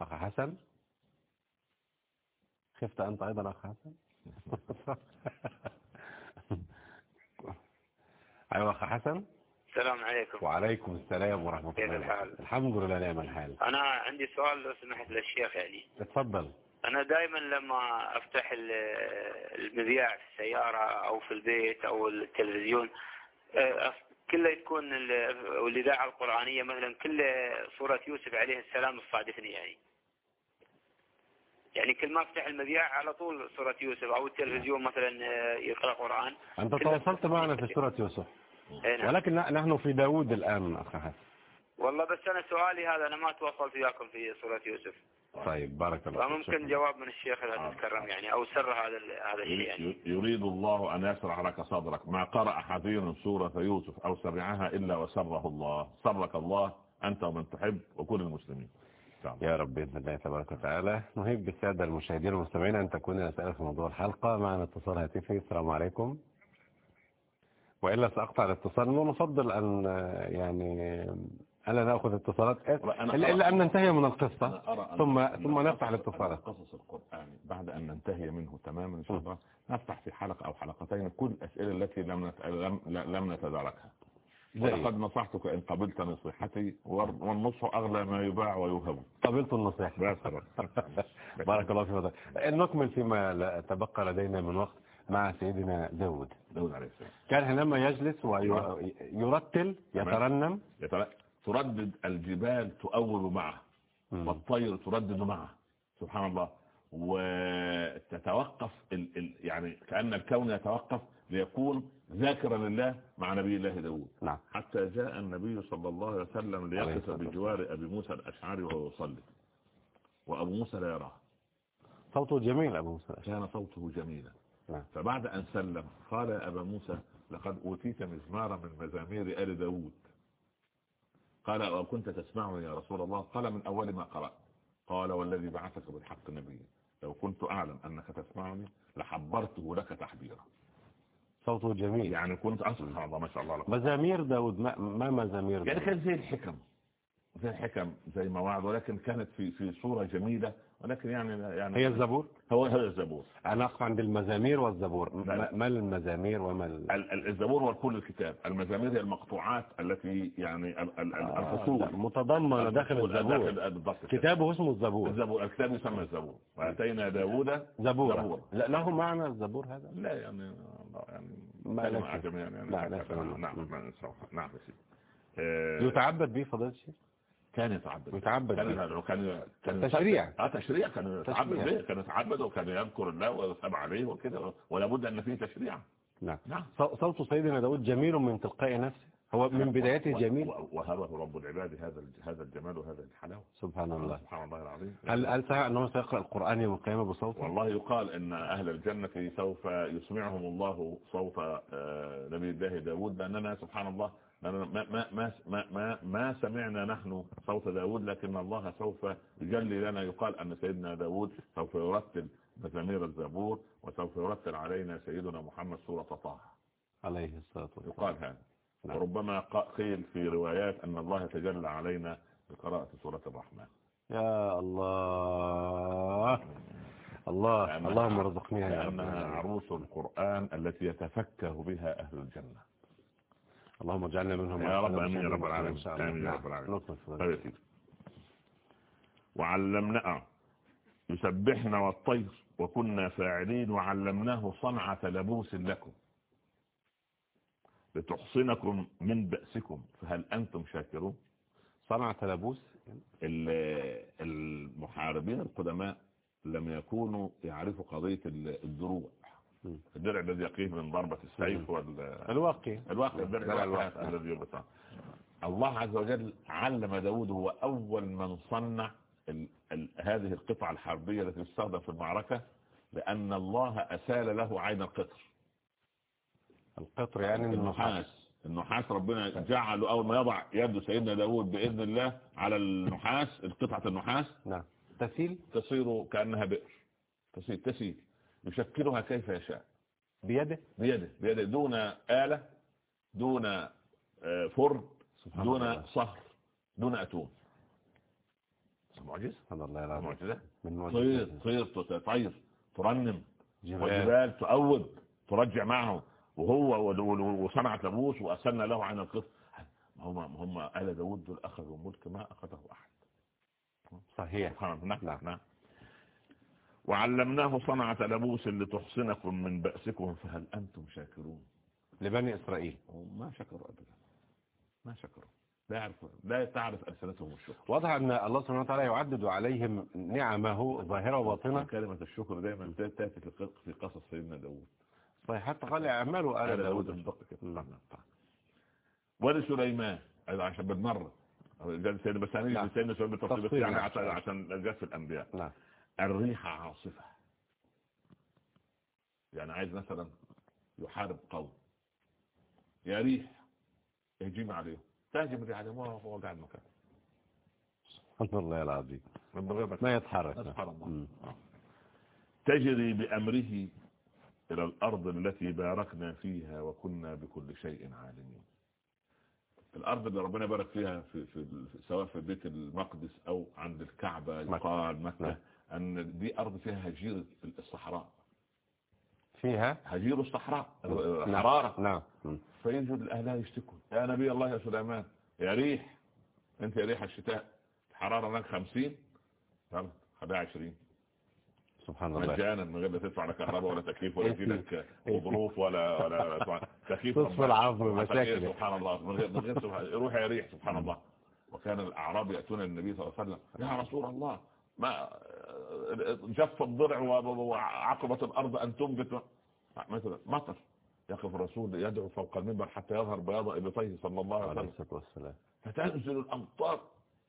أخ حسن. خفت أنت أيضا أخ حسن. أيوه أخ حسن. السلام عليكم. وعليكم السلام ورحمة كيف الله الحال؟ وبركاته. الحمد لله نعم الحال. أنا عندي سؤال لو سمحت للشيخ يعني. اتفضل. أنا دائما لما أفتح ال- المذياع في السيارة أو في البيت أو التلفزيون آه، أص- كله تكون ال- والإذاعة القرآنية مثلا كل سورة يوسف عليه السلام تصادفني يعني. يعني كل ما أفتح المذياع على طول سورة يوسف أو التلفزيون مثلا آه، يقرأ قرآن. أنت تواصلت معنا في سوره يوسف. إيه نعم. ولكن نحن في داود الآن أخ حسن والله بس أنا سؤالي هذا أنا ما تواصلت وياكم في سورة يوسف. طيب بارك الله فيك. فممكن جواب من الشيخ هذا تكرم يعني أو سر هذا ال- هذا الشيء يعني. يريد الله أن يسرع لك صدرك. ما قرأ حزين سورة يوسف أو سمعها إلا وسره الله. سرك الله أنت ومن تحب وكل المسلمين. يا رب بإذن الله تبارك وتعالى. نهيب بالسادة المشاهدين والمستمعين أن تكون الأسئلة في موضوع الحلقة. معنا اتصال هاتفي. السلام عليكم. وإلا سأقطع الاتصال. ونفضل أن آه، يعني ألا نأخذ اتصالات؟ أنا إلا أن ننتهي من القصة. ثم ثم نفتح قصص- الاتصالات القصص القرآني بعد أن ننتهي منه تماما إن شاء الله نفتح في حلقة أو حلقتين كل الأسئلة التي لم نت... لم, لم نتداركها. زي. ولقد نصحتك إن قبلت نصيحتي وال- والنصح أغلى ما يباع ويوهب قبلت النصيحة. بارك الله في فضلك نكمل فيما تبقى لدينا من وقت مع سيدنا داود. داود عليه السلام. كان حينما يجلس ويرتل يترنم. يتلا- تردد الجبال تؤول معه. والطير تردد معه سبحان الله. وتتوقف ال ال يعني كأن الكون يتوقف ليكون ذاكرا لله مع نبي الله داود نعم. حتى جاء النبي صلى الله عليه وسلم ليقف بجوار أبي موسى الأشعري وهو يصلي. وأبو موسى لا يراه. صوته جميل أبو موسى كان صوته جميلا. نعم. فبعد أن سلم قال يا أبا موسى لقد أوتيت مزمارا من مزامير آل داود قال وكنت تسمعني يا رسول الله؟ قال من أول ما قرأت قال والذي بعثك بالحق نبيا لو كنت أعلم أنك تسمعني لحبرته لك تحبيرا صوته جميل. يعني كنت أسبح الله ما شاء الله لك. مزامير داود ما, ما مزامير يعني داود؟ كان زي الحكم زي الحكم زي مواعظ ولكن كانت في في صورة جميلة ولكن يعني يعني هي الزبور هو هو الزبور أنا أقف عند المزامير والزبور. ما المزامير وما ال... ال- ال- الزبور هو كل الكتاب المزامير هي المقطوعات التي يعني ال- ال- آه، الفصول لا، متضمنة داخل الزبور كتابه اسمه الزبور الزبور الكتاب يسمى الزبور واتينا داوود زبورة. لا له معنى الزبور هذا لا يعني يعني ما شيء. أعجمية يعني لا، لا نعم. نعم نعم نعم. آه، يتعبد به فضيلة الشيخ كان يتعبد. يتعبد. كان. كان كان تشريع. آه تشريع. كان يتعبد. به كان يتعبد وكان يذكر الله ويثاب عليه وكده. ولا بد أن فيه تشريع. نعم. نعم. صو- صوت سيدنا داود جميل من تلقاء نفسه. هو من بدايته جميل. وهبه رب العباد هذا هذا الجمال وهذا الحلاوة. سبحان الله. سبحان الله العظيم. هل هل سمع أنه سيقرأ القرآن يوم القيامة بصوته؟ والله يقال إن أهل الجنة سوف يسمعهم الله صوت آه، نبي الله داود لأننا سبحان الله ما ما ما ما ما, ما سمعنا نحن صوت داود لكن الله سوف يجلي لنا يقال أن سيدنا داود سوف يرتل مزامير الزبور وسوف يرتل علينا سيدنا محمد سورة طه. عليه الصلاة والسلام. يقال هذا. نعم. وربما قيل في روايات أن الله تجلى علينا بقراءة سورة الرحمن. يا الله. الله. اللهم ارزقنيها يا رب. عروس القرآن التي يتفكه بها أهل الجنة. اللهم اجعلنا منهم يا رب آمين يا رب العالمين. آمين يا. رب العالمين. طيب. وعلمنا يسبحنا والطير وكنا فاعلين وعلمناه صنعة لبوس لكم لتحصنكم من بأسكم فهل أنتم شاكرون صنع تلبوس ال- المحاربين القدماء لم يكونوا يعرفوا قضية ال- الدروع. الدرع الذي يقيه من ضربة السيف وال الواقي. الواقع الدرع. الذي يبطع الله عز وجل علم داود هو أول من صنع ال ال هذه القطعة الحربية التي تستخدم في المعركة لأن الله أسال له عين القطر. القطر يعني النحاس. النحاس. ربنا جعله أول ما يضع يد سيدنا داود بإذن الله على النحاس قطعة النحاس. نعم. تسيل؟ تصير كأنها بئر. تسيل تسيل. يشكلها كيف يشاء. بيده؟ بيده بيده. دون آلة دون آه، الله. دون صهر دون أتون. معجزة سبحان الله معجزة؟ من طير طير تطير ترنم. جبال. وجبال تؤود ترجع معه وهو و- و- وصنعت لبوس وأسلنا له عن القصر ما هم هم آل داود دول أخذوا ملك ما أخذه أحد. صحيح. الله. نعم. نعم. نعم وعلمناه صنعة لبوس لتحصنكم من بأسكم فهل أنتم شاكرون؟ لبني إسرائيل. ما شكروا أبدا. ما شكروا. لا يعرف لا تعرف ألسنتهم الشكر. واضح أن الله سبحانه وتعالى يعدد عليهم نعمه ظاهرة وباطنة. كلمة الشكر دائما تأتي في قص- في قصص سيدنا داود صحيح حتى قال اعملوا آل داود بالضبط كده. ولسليمان عشان بالمرة. سيدنا بس نعم. أنا سيدنا سؤال بالتفصيل بس يعني نعم. عشان عشان جت في الأنبياء. نعم. الريح عاصفة. يعني عايز مثلا يحارب قوم. يا ريح اهجم عليهم. تهجم الريح عليهم وهو هو قاعد مكانه. سبحان الله العظيم. ما يتحرك. تجري بأمره إلى الأرض التي باركنا فيها وكنا بكل شيء عالمين. الأرض اللي ربنا بارك فيها في, في سواء في بيت المقدس أو عند الكعبة يقال مكة. نعم. أن دي أرض فيها هجير الصحراء. فيها؟ هجير الصحراء نعم. حرارة نعم. مم. فيجوا الأهلها يشتكوا. يا نبي الله يا سليمان يا ريح. أنت يا ريح الشتاء. الحرارة هناك خمسين. يلا خليها عشرين. سبحان الله. مجانا من غير ما تدفع لا كهرباء ولا تكييف ولا يجي لك ظروف ولا ولا تكييف تصفى العظم مشاكل. سبحان الله. من غير من غير روح يا ريح سبحان الله. وكان الاعراب يأتون النبي صلى الله عليه وسلم. يا رسول الله ما جف الضرع وعقبت الأرض أن تنبت. مثلا مطر يقف الرسول يدعو فوق المنبر حتى يظهر بياض إبطيه صلى الله عليه وسلم. فتنزل الأمطار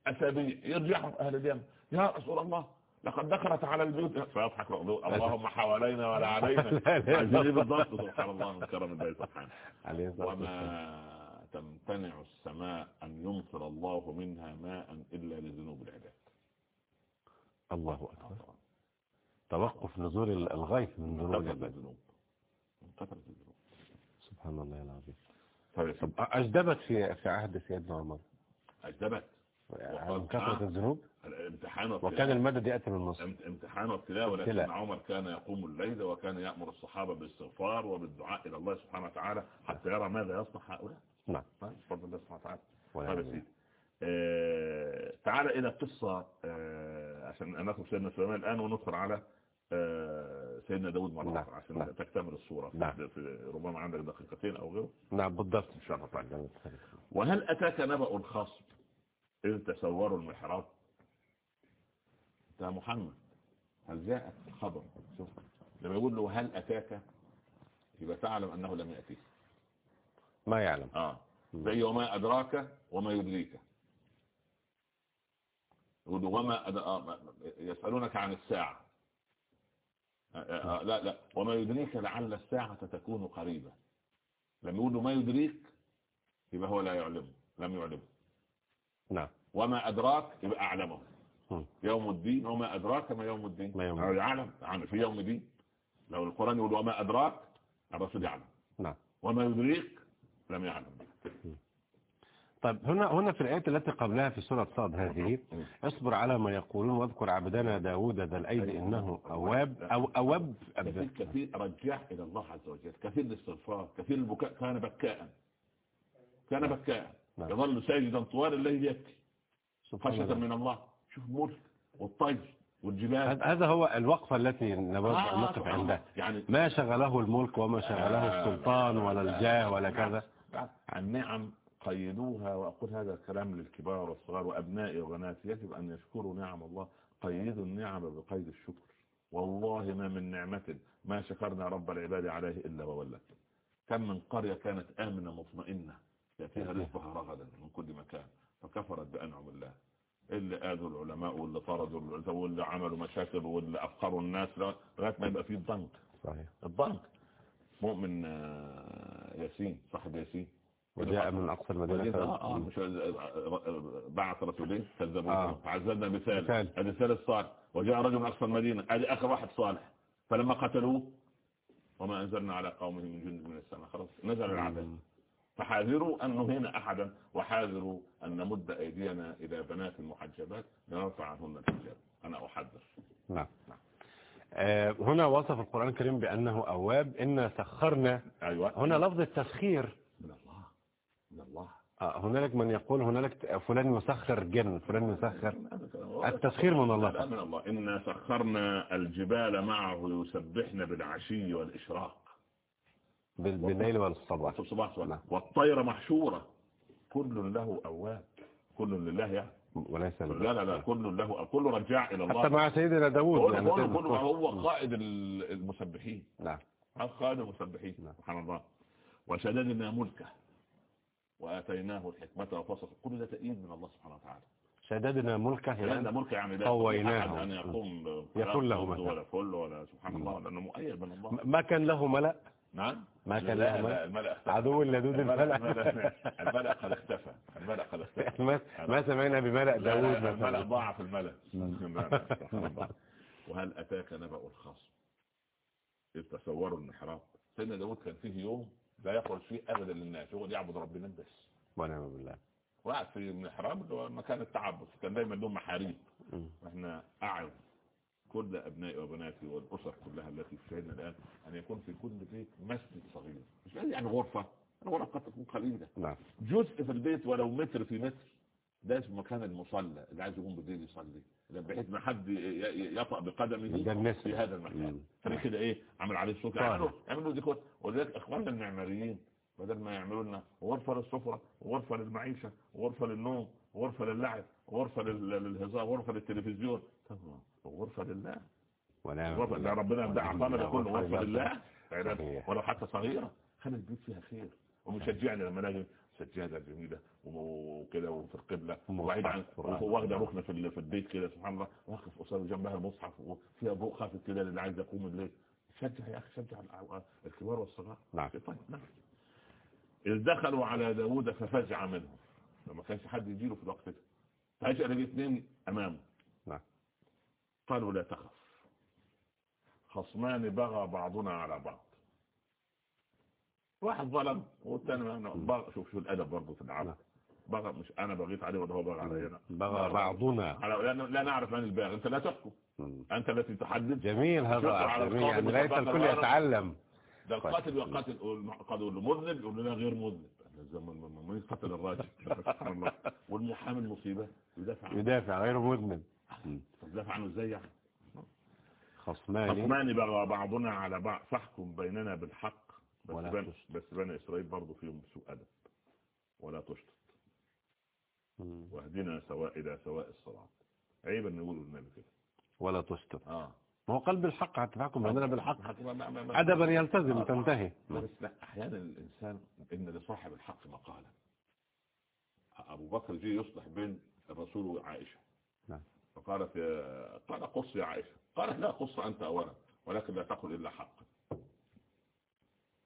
أسابيع. يرجعوا أهل اليمن يا رسول الله لقد دخلت على البيوت. فيضحك اللهم حوالينا ولا علينا. لا. عايزين بالضبط؟ سبحان الله من كرم الله. سبحانه وما تمتنع السماء أن يمطر الله منها ماء إلا لذنوب العباد. الله أكبر. توقف نزول الغيث من ذنوب الذنوب سبحان الله العظيم. طيب طب أجدبت في في عهد سيدنا عمر أجدبت. عن كثرة الذنوب؟ الامتحان وكان المدد يأتي من امت- امتحان وابتلاء ولكن. عمر كان يقوم الليل وكان يأمر الصحابة بالاستغفار وبالدعاء إلى الله سبحانه وتعالى حتى يرى ماذا يصنع هؤلاء. نعم. بفضل الله سبحانه وتعالى. طيب يا. سيدي. آه، تعال إلى قصة آه، عشان ناخذ سيدنا سليمان الآن وندخل على آه، سيدنا داود مرة نعم، عشان نعم. تكتمل الصورة. نعم. ربما عندك دقيقتين أو غيره. نعم بالضبط. إن شاء الله. تعالى وهل أتاك نبأ الخصم إذ تسوروا المحراب؟ ده محمد. هل جاءك خبر؟ شوف لما يقول له هل أتاك يبقى تعلم أنه لم يأتيك. ما يعلم. آه. زي وما أدراك وما يدريك. وما. آه يسألونك عن الساعة. آه آه لا لا. وما يدريك لعل الساعة تكون قريبة. لما يقول له ما يدريك يبقى هو لا يعلمه لم يعلمه نعم. وما أدراك يبقى أعلمه. يوم الدين وما أدراك ما يوم الدين. ما يوم أو يعلم يعني في يوم الدين. لو القرآن يقول وما أدراك الرسول يعلم. نعم. وما يدريك لم يعلم. طيب هنا هنا في الآيات التي قبلها في سورة صاد هذه اصبر على ما يقولون واذكر عبدنا داود ذا الأيد إنه أواب أو أواب كثير كثير رجع إلى الله عز وجل كثير الاستغفار كثير البكاء كان بكاء كان بكاء نعم. يظل ساجدا طوال الليل يبكي خشية. من الله شوف ملك والطير والجبال هذا- هو الوقفة التي نبغى آه، نقف سبحان عندها. يعني ما شغله الملك وما شغله السلطان ولا الجاه ولا كذا النعم قيدوها وأقول هذا الكلام للكبار والصغار وأبنائي وبناتي يجب أن يشكروا نعم الله قيدوا النعم بقيد الشكر. والله ما من نعمة ما شكرنا رب العباد عليه إلا وولت كم من قرية كانت آمنة مطمئنة يأتيها رزقها رغدا من كل مكان فكفرت بأنعم الله. اللي آذوا العلماء واللي طردوا العلماء واللي عملوا مشاكل واللي أفقروا الناس لغاية ما يبقى فيه ضنك. صحيح. الضنك. مؤمن آه، ياسين صاحب ياسين وجاء من أقصى المدينة آه آه بعث رسولين كذبوا آه. فعززنا مثال مثال. الصالح. وجاء رجل من أقصى المدينة هذه آخر واحد صالح. فلما قتلوه وما أنزلنا على قومه من جند من السماء. خلاص نزل العذاب. فحاذروا ان نهين أحدا وحاذروا أن نمد أيدينا إلى بنات المحجبات لنرفع عنهن الحجاب. أنا أحذر. نعم. آه، هنا وصف القرآن الكريم بأنه أواب. إن سخرنا. أيوه. هنا لفظ التسخير الله. آه، هنالك من يقول هنالك فلان يسخر جن فلان يسخر التسخير من الله. من الله. إنا سخرنا الجبال معه يسبحن بالعشي والإشراق. بال- بالليل والصباح. الصباح نعم. والطير محشورة. كل له أواب كل لله يعني وليس لا لا لا. كل له كل رجع إلى الله. حتى مع سيدنا داود كل يعني كل كل. هو قائد ال- المسبحين. نعم. قائد المسبحين. نعم. سبحان الله. وشددنا ملكه. وآتيناه الحكمة وفصل. كل ده تأييد من الله سبحانه وتعالى. شددنا ملكه لأن يعني ملك يعني لا قويناه. أن يقوم يقول له مثلا. ولا فل ولا سبحان الله لأنه مؤيد من الله. ما كان له ملأ؟ نعم. ما كان له ملأ؟ عدو لدود الملأ الملأ- قد اختفى. الملأ قد اختفى. ما سمعنا بملأ داود الملأ ضاع في الملأ. وهل أتاك نبأ الخصم؟ إذ تصوروا المحراب سيدنا داود كان فيه يوم لا يخرج فيه أبدا للناس هو يعبد ربنا بس. ونعم بالله. وقعد في المحراب اللي هو مكان التعبد كان دايما لهم محاريب. مم. وإحنا أعظ كل أبنائي وبناتي والأسر كلها التي تشاهدنا الآن أن يكون في كل بيت مسجد صغير. مش يعني غرفة الغرف قد تكون قليلة. نعم. جزء في البيت ولو متر في متر. ده اسمه مكان المصلى اللي عايز يقوم بالليل يصلي. بحيث ما حد يطأ بقدمه في هذا المكان. مم. فانا كده إيه؟ عمل عليه الصوت. يعملوا يعملوا ديكور. ولذلك إخواننا المعماريين بدل ما يعملوا لنا غرفة للسفرة وغرفه للمعيشة وغرفه للنوم وغرفه للعب وغرفه لل- للهزار وغرفه للتلفزيون. طب وغرفه لله. ونعم غرفه ده ربنا ده اعطانا ده كله غرفة لله. ولو حتى صغيرة. خلي البيت فيها خير. ومشجعني لما الاقي سجادة جميلة وكده وفي القبلة وبعيد عن قرآن. واخدة ركنه في ال- في البيت كده سبحان الله. واقف قصاد جنبها المصحف وفيها ضوء خافت كده اللي عايز يقوم الليل. شجع يا أخي شجع الكبار والصغار. نعم. طيب نعم. إذ دخلوا على داوود ففزع منهم. لما كانش حد يجيله في الوقت ده. فجأة لقي اثنين أمامه. نعم. قالوا لا تخف. خصمان بغى بعضنا على بعض. واحد ظلم والثاني أنا بغ... شوف شو الأدب برضه في العرب. بغى مش أنا بغيت عليه ولا هو بغى علي أنا بغى بعضنا. على- لا, لا نعرف من الباغي أنت لا تحكم. أنت التي تحدد جميل هذا جميل. يعني ليس الكل. يتعلم. ده القاتل يقاتل القاضي يقول له مذنب. يقول له لا غير مذنب الزمن من قتل الراجل سبحان الله. والمحامي المصيبة يدافع عنه. يدافع غير مذنب. يدافع عنه إزاي يعني؟ خصمان خصمان بغى بعضنا على بعض. فاحكم بيننا بالحق. بس ولا بني, تشطط. بس بني إسرائيل برضه فيهم سوء أدب. ولا تشطط. واهدنا سواء إلى سواء الصراط. عيب إن يقولوا النبي كده. ولا تسكت آه. ما هو قلب الحق تحكم بيننا بالحق. أدبا يلتزم آه. تنتهي. بس لا أحيانا الإنسان إن لصاحب الحق مقالا. أبو بكر جه يصلح بين الرسول وعائشة. نعم. فقالت يا- قال قص يا عائشة. قالت لا قص أنت اولا ولكن لا تقل إلا حقا.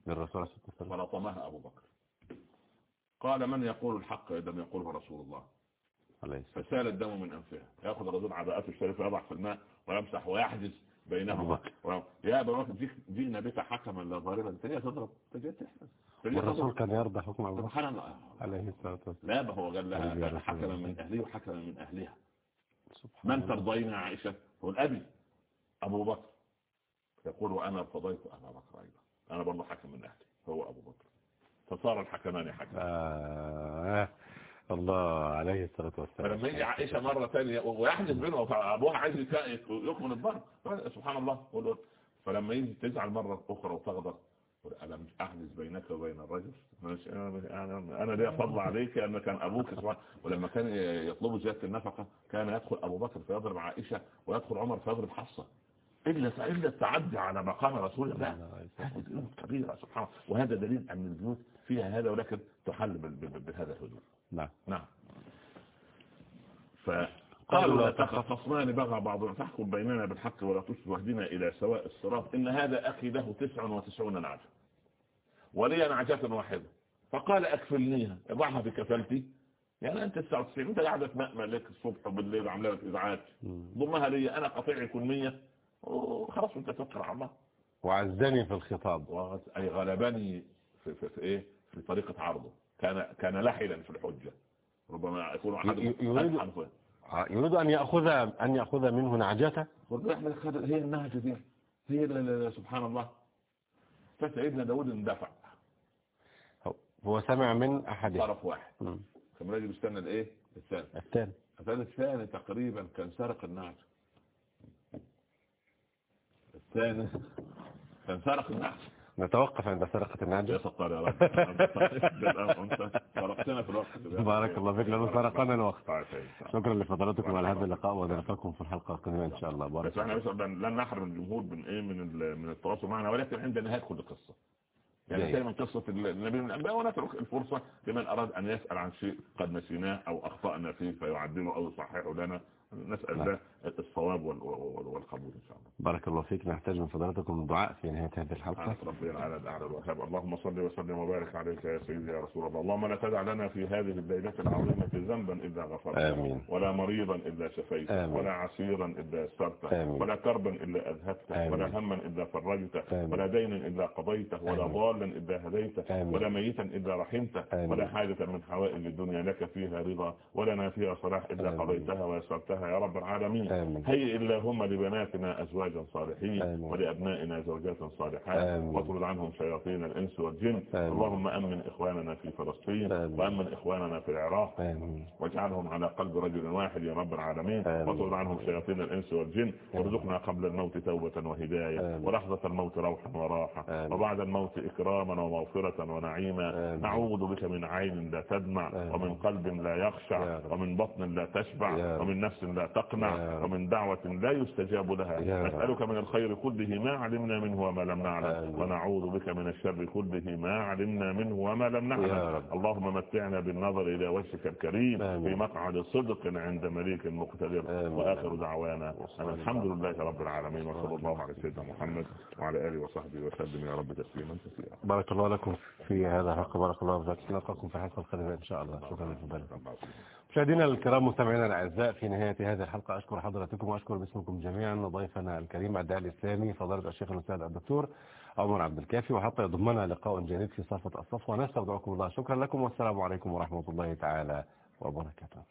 للرسول عليه الصلاة والسلام. فلطمها أبو بكر. قال من يقول الحق اذا لم يقوله رسول الله. فسال الدم من انفها يأخذ الرجل عباءته الشريفه يضع في الماء ويمسح ويحجز أبو بينهما يا ابا بكر جئنا بك حكما لا انت ليه تضرب. ليه والرسول تضرب؟ كان يرضى حكم أبو بكر. سبحان الله. عليه الصلاة والسلام. لا هو قال لها حكما. من أهلي وحكما من أهلها. سبحان من. ترضين يا عائشة؟ هو الأبي. أبو بكر. يقول وأنا ارتضيت أبا بكر أيضا. أنا برضه حكم من أهلي هو أبو بكر. فصار الحكمان حكما آه. الله عليه الصلاة والسلام. فلما يجي عائشة مرة ثانية ويحدث بينه فأبوها عايز يك- يكمل الضرب. سبحان الله. فلما يجي تزعل مرة أخرى وتغضب ألم احدث بينك وبين الرجل؟ أنا لي فضل عليك ان كان أبوك سبحان ولما كان يطلب زيادة النفقة كان يدخل أبو بكر فيضرب عائشة ويدخل عمر فيضرب حفصة. إلا إلا التعدي على مقام رسول الله. هذه ذنوب كبيرة سبحان الله. وهذا دليل أن البيوت فيها هذا ولكن تحل بهذا الهدوء نعم. نعم. فقالوا لا تخف. خصمان بغى بعضنا تحكم بيننا بالحق ولا تشرك واهدنا إلى سواء الصراط. إن هذا أخي له تسع وتسعون نعجة. ولي نعجة واحدة. فقال أكفلنيها. اضعها في كفلتي. يعني أنت 99 أنت قاعدة تمأمل لك الصبح وبالليل وعامله لك إزعاج. ضمها لي أنا قطيع يكون 100 وخلاص أنت توكل على الله. وعزني في الخطاب. أي غلبني في, في, في إيه؟ في طريقة عرضه. كان كان لحلا في الحجة. ربما يكون أحد يريد- يريد أن يأخذ أن يأخذ منه نعجته؟ إحنا خد- هي النهجة دي. هي سبحان الله. فسيدنا داود اندفع. هو سمع من أحد طرف واحد. كان راجل بيستنى الإيه؟ الثاني. الثاني. الثاني تقريبا كان سرق النعجة الثاني. كان سرق النعجة نتوقف عند سرقة يا النعجة ستار يا رب. سرقتنا في الوقت. بارك الله فيك لأنه سرقنا الوقت. طيب، طيب. شكرا لفضلاتكم على هذا اللقاء ونلقاكم في الحلقة القادمة إن شاء الله. بارك بس إحنا بس لن نحرم الجمهور من إيه من من التواصل معنا ولكن عند نهاية كل قصة. يعني. دايما قصة النبي من الأنبياء ونترك الفرصة لمن أراد أن يسأل عن شيء قد نسيناه أو أخطأنا فيه فيعدله أو يصححه لنا. نسأل نعم. ده الصواب وال- وال- والقبول إن شاء الله بارك الله فيك نحتاج من فضلاتكم دعاء في نهاية هذه الحلقة سبحانك ربي العلى الاعلى الوهاب اللهم صل وسلم وبارك عليك يا سيدي يا رسول الله اللهم لا تدع لنا في هذه الليلة العظيمة ذنبا إلا غفرته آمين ولا مريضا إلا شفيته آمين. ولا عسيرا إلا يسرته. ولا كربا إلا أذهبته آمين. ولا هما إلا فرجته آمين. ولا دينا إلا قضيته ولا. ضالا إلا هديته آمين. ولا ميتا إلا رحمته آمين. ولا حاجة من حوائج الدنيا لك فيها رضا ولنا فيها صلاح إلا. قضيتها ويسرتها يا رب العالمين آمين هيئ اللهم لبناتنا أزواجا صالحين آمين. ولأبنائنا زوجات صالحات. واطرد عنهم شياطين الإنس والجن آمين. اللهم أمن إخواننا في فلسطين آمين. وأمن إخواننا في العراق آمين واجعلهم على قلب رجل واحد يا رب العالمين. واطرد عنهم شياطين الإنس والجن وارزقنا قبل الموت توبة وهداية. ولحظة الموت روحا وراحة آمين. وبعد الموت إكراما ومغفرة ونعيما. نعوذ بك من عين لا تدمع. ومن قلب لا يخشع. ومن بطن لا تشبع. ومن نفس لا تقنع. ومن دعوة لا يستجاب لها. نسألك من الخير كله ما علمنا منه وما لم نعلم. ونعوذ بك من الشر كله ما علمنا منه وما لم نعلم. اللهم متعنا بالنظر إلى وجهك الكريم. في مقعد صدق عند مليك مقتدر. وآخر دعوانا الحمد لله رب العالمين. وصلى الله على سيدنا محمد وعلى آله وصحبه وسلم. يا رب تسليما كثيرا. بارك الله لكم في هذا الحلقة. بارك الله فيك نلقاكم في الحلقة القادمة إن شاء الله. شكرا لفضلاتكم مشاهدينا الكرام مستمعينا الأعزاء في نهاية هذه الحلقة أشكر حضراتكم وأشكر باسمكم جميعا ضيفنا الكريم الداعي الإسلامي فضيلة الشيخ الأستاذ الدكتور عمر عبد الكافي وحتى يضمنا لقاء جديد في صفة الصفوه نستودعكم الله. شكرا لكم والسلام عليكم ورحمة الله تعالى وبركاته.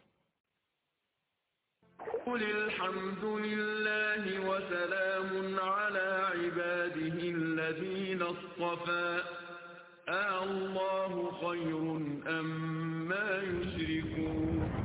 قل الحمد لله وسلام على عباده الذين اصطفى. آه الله خير أم ما يشركون.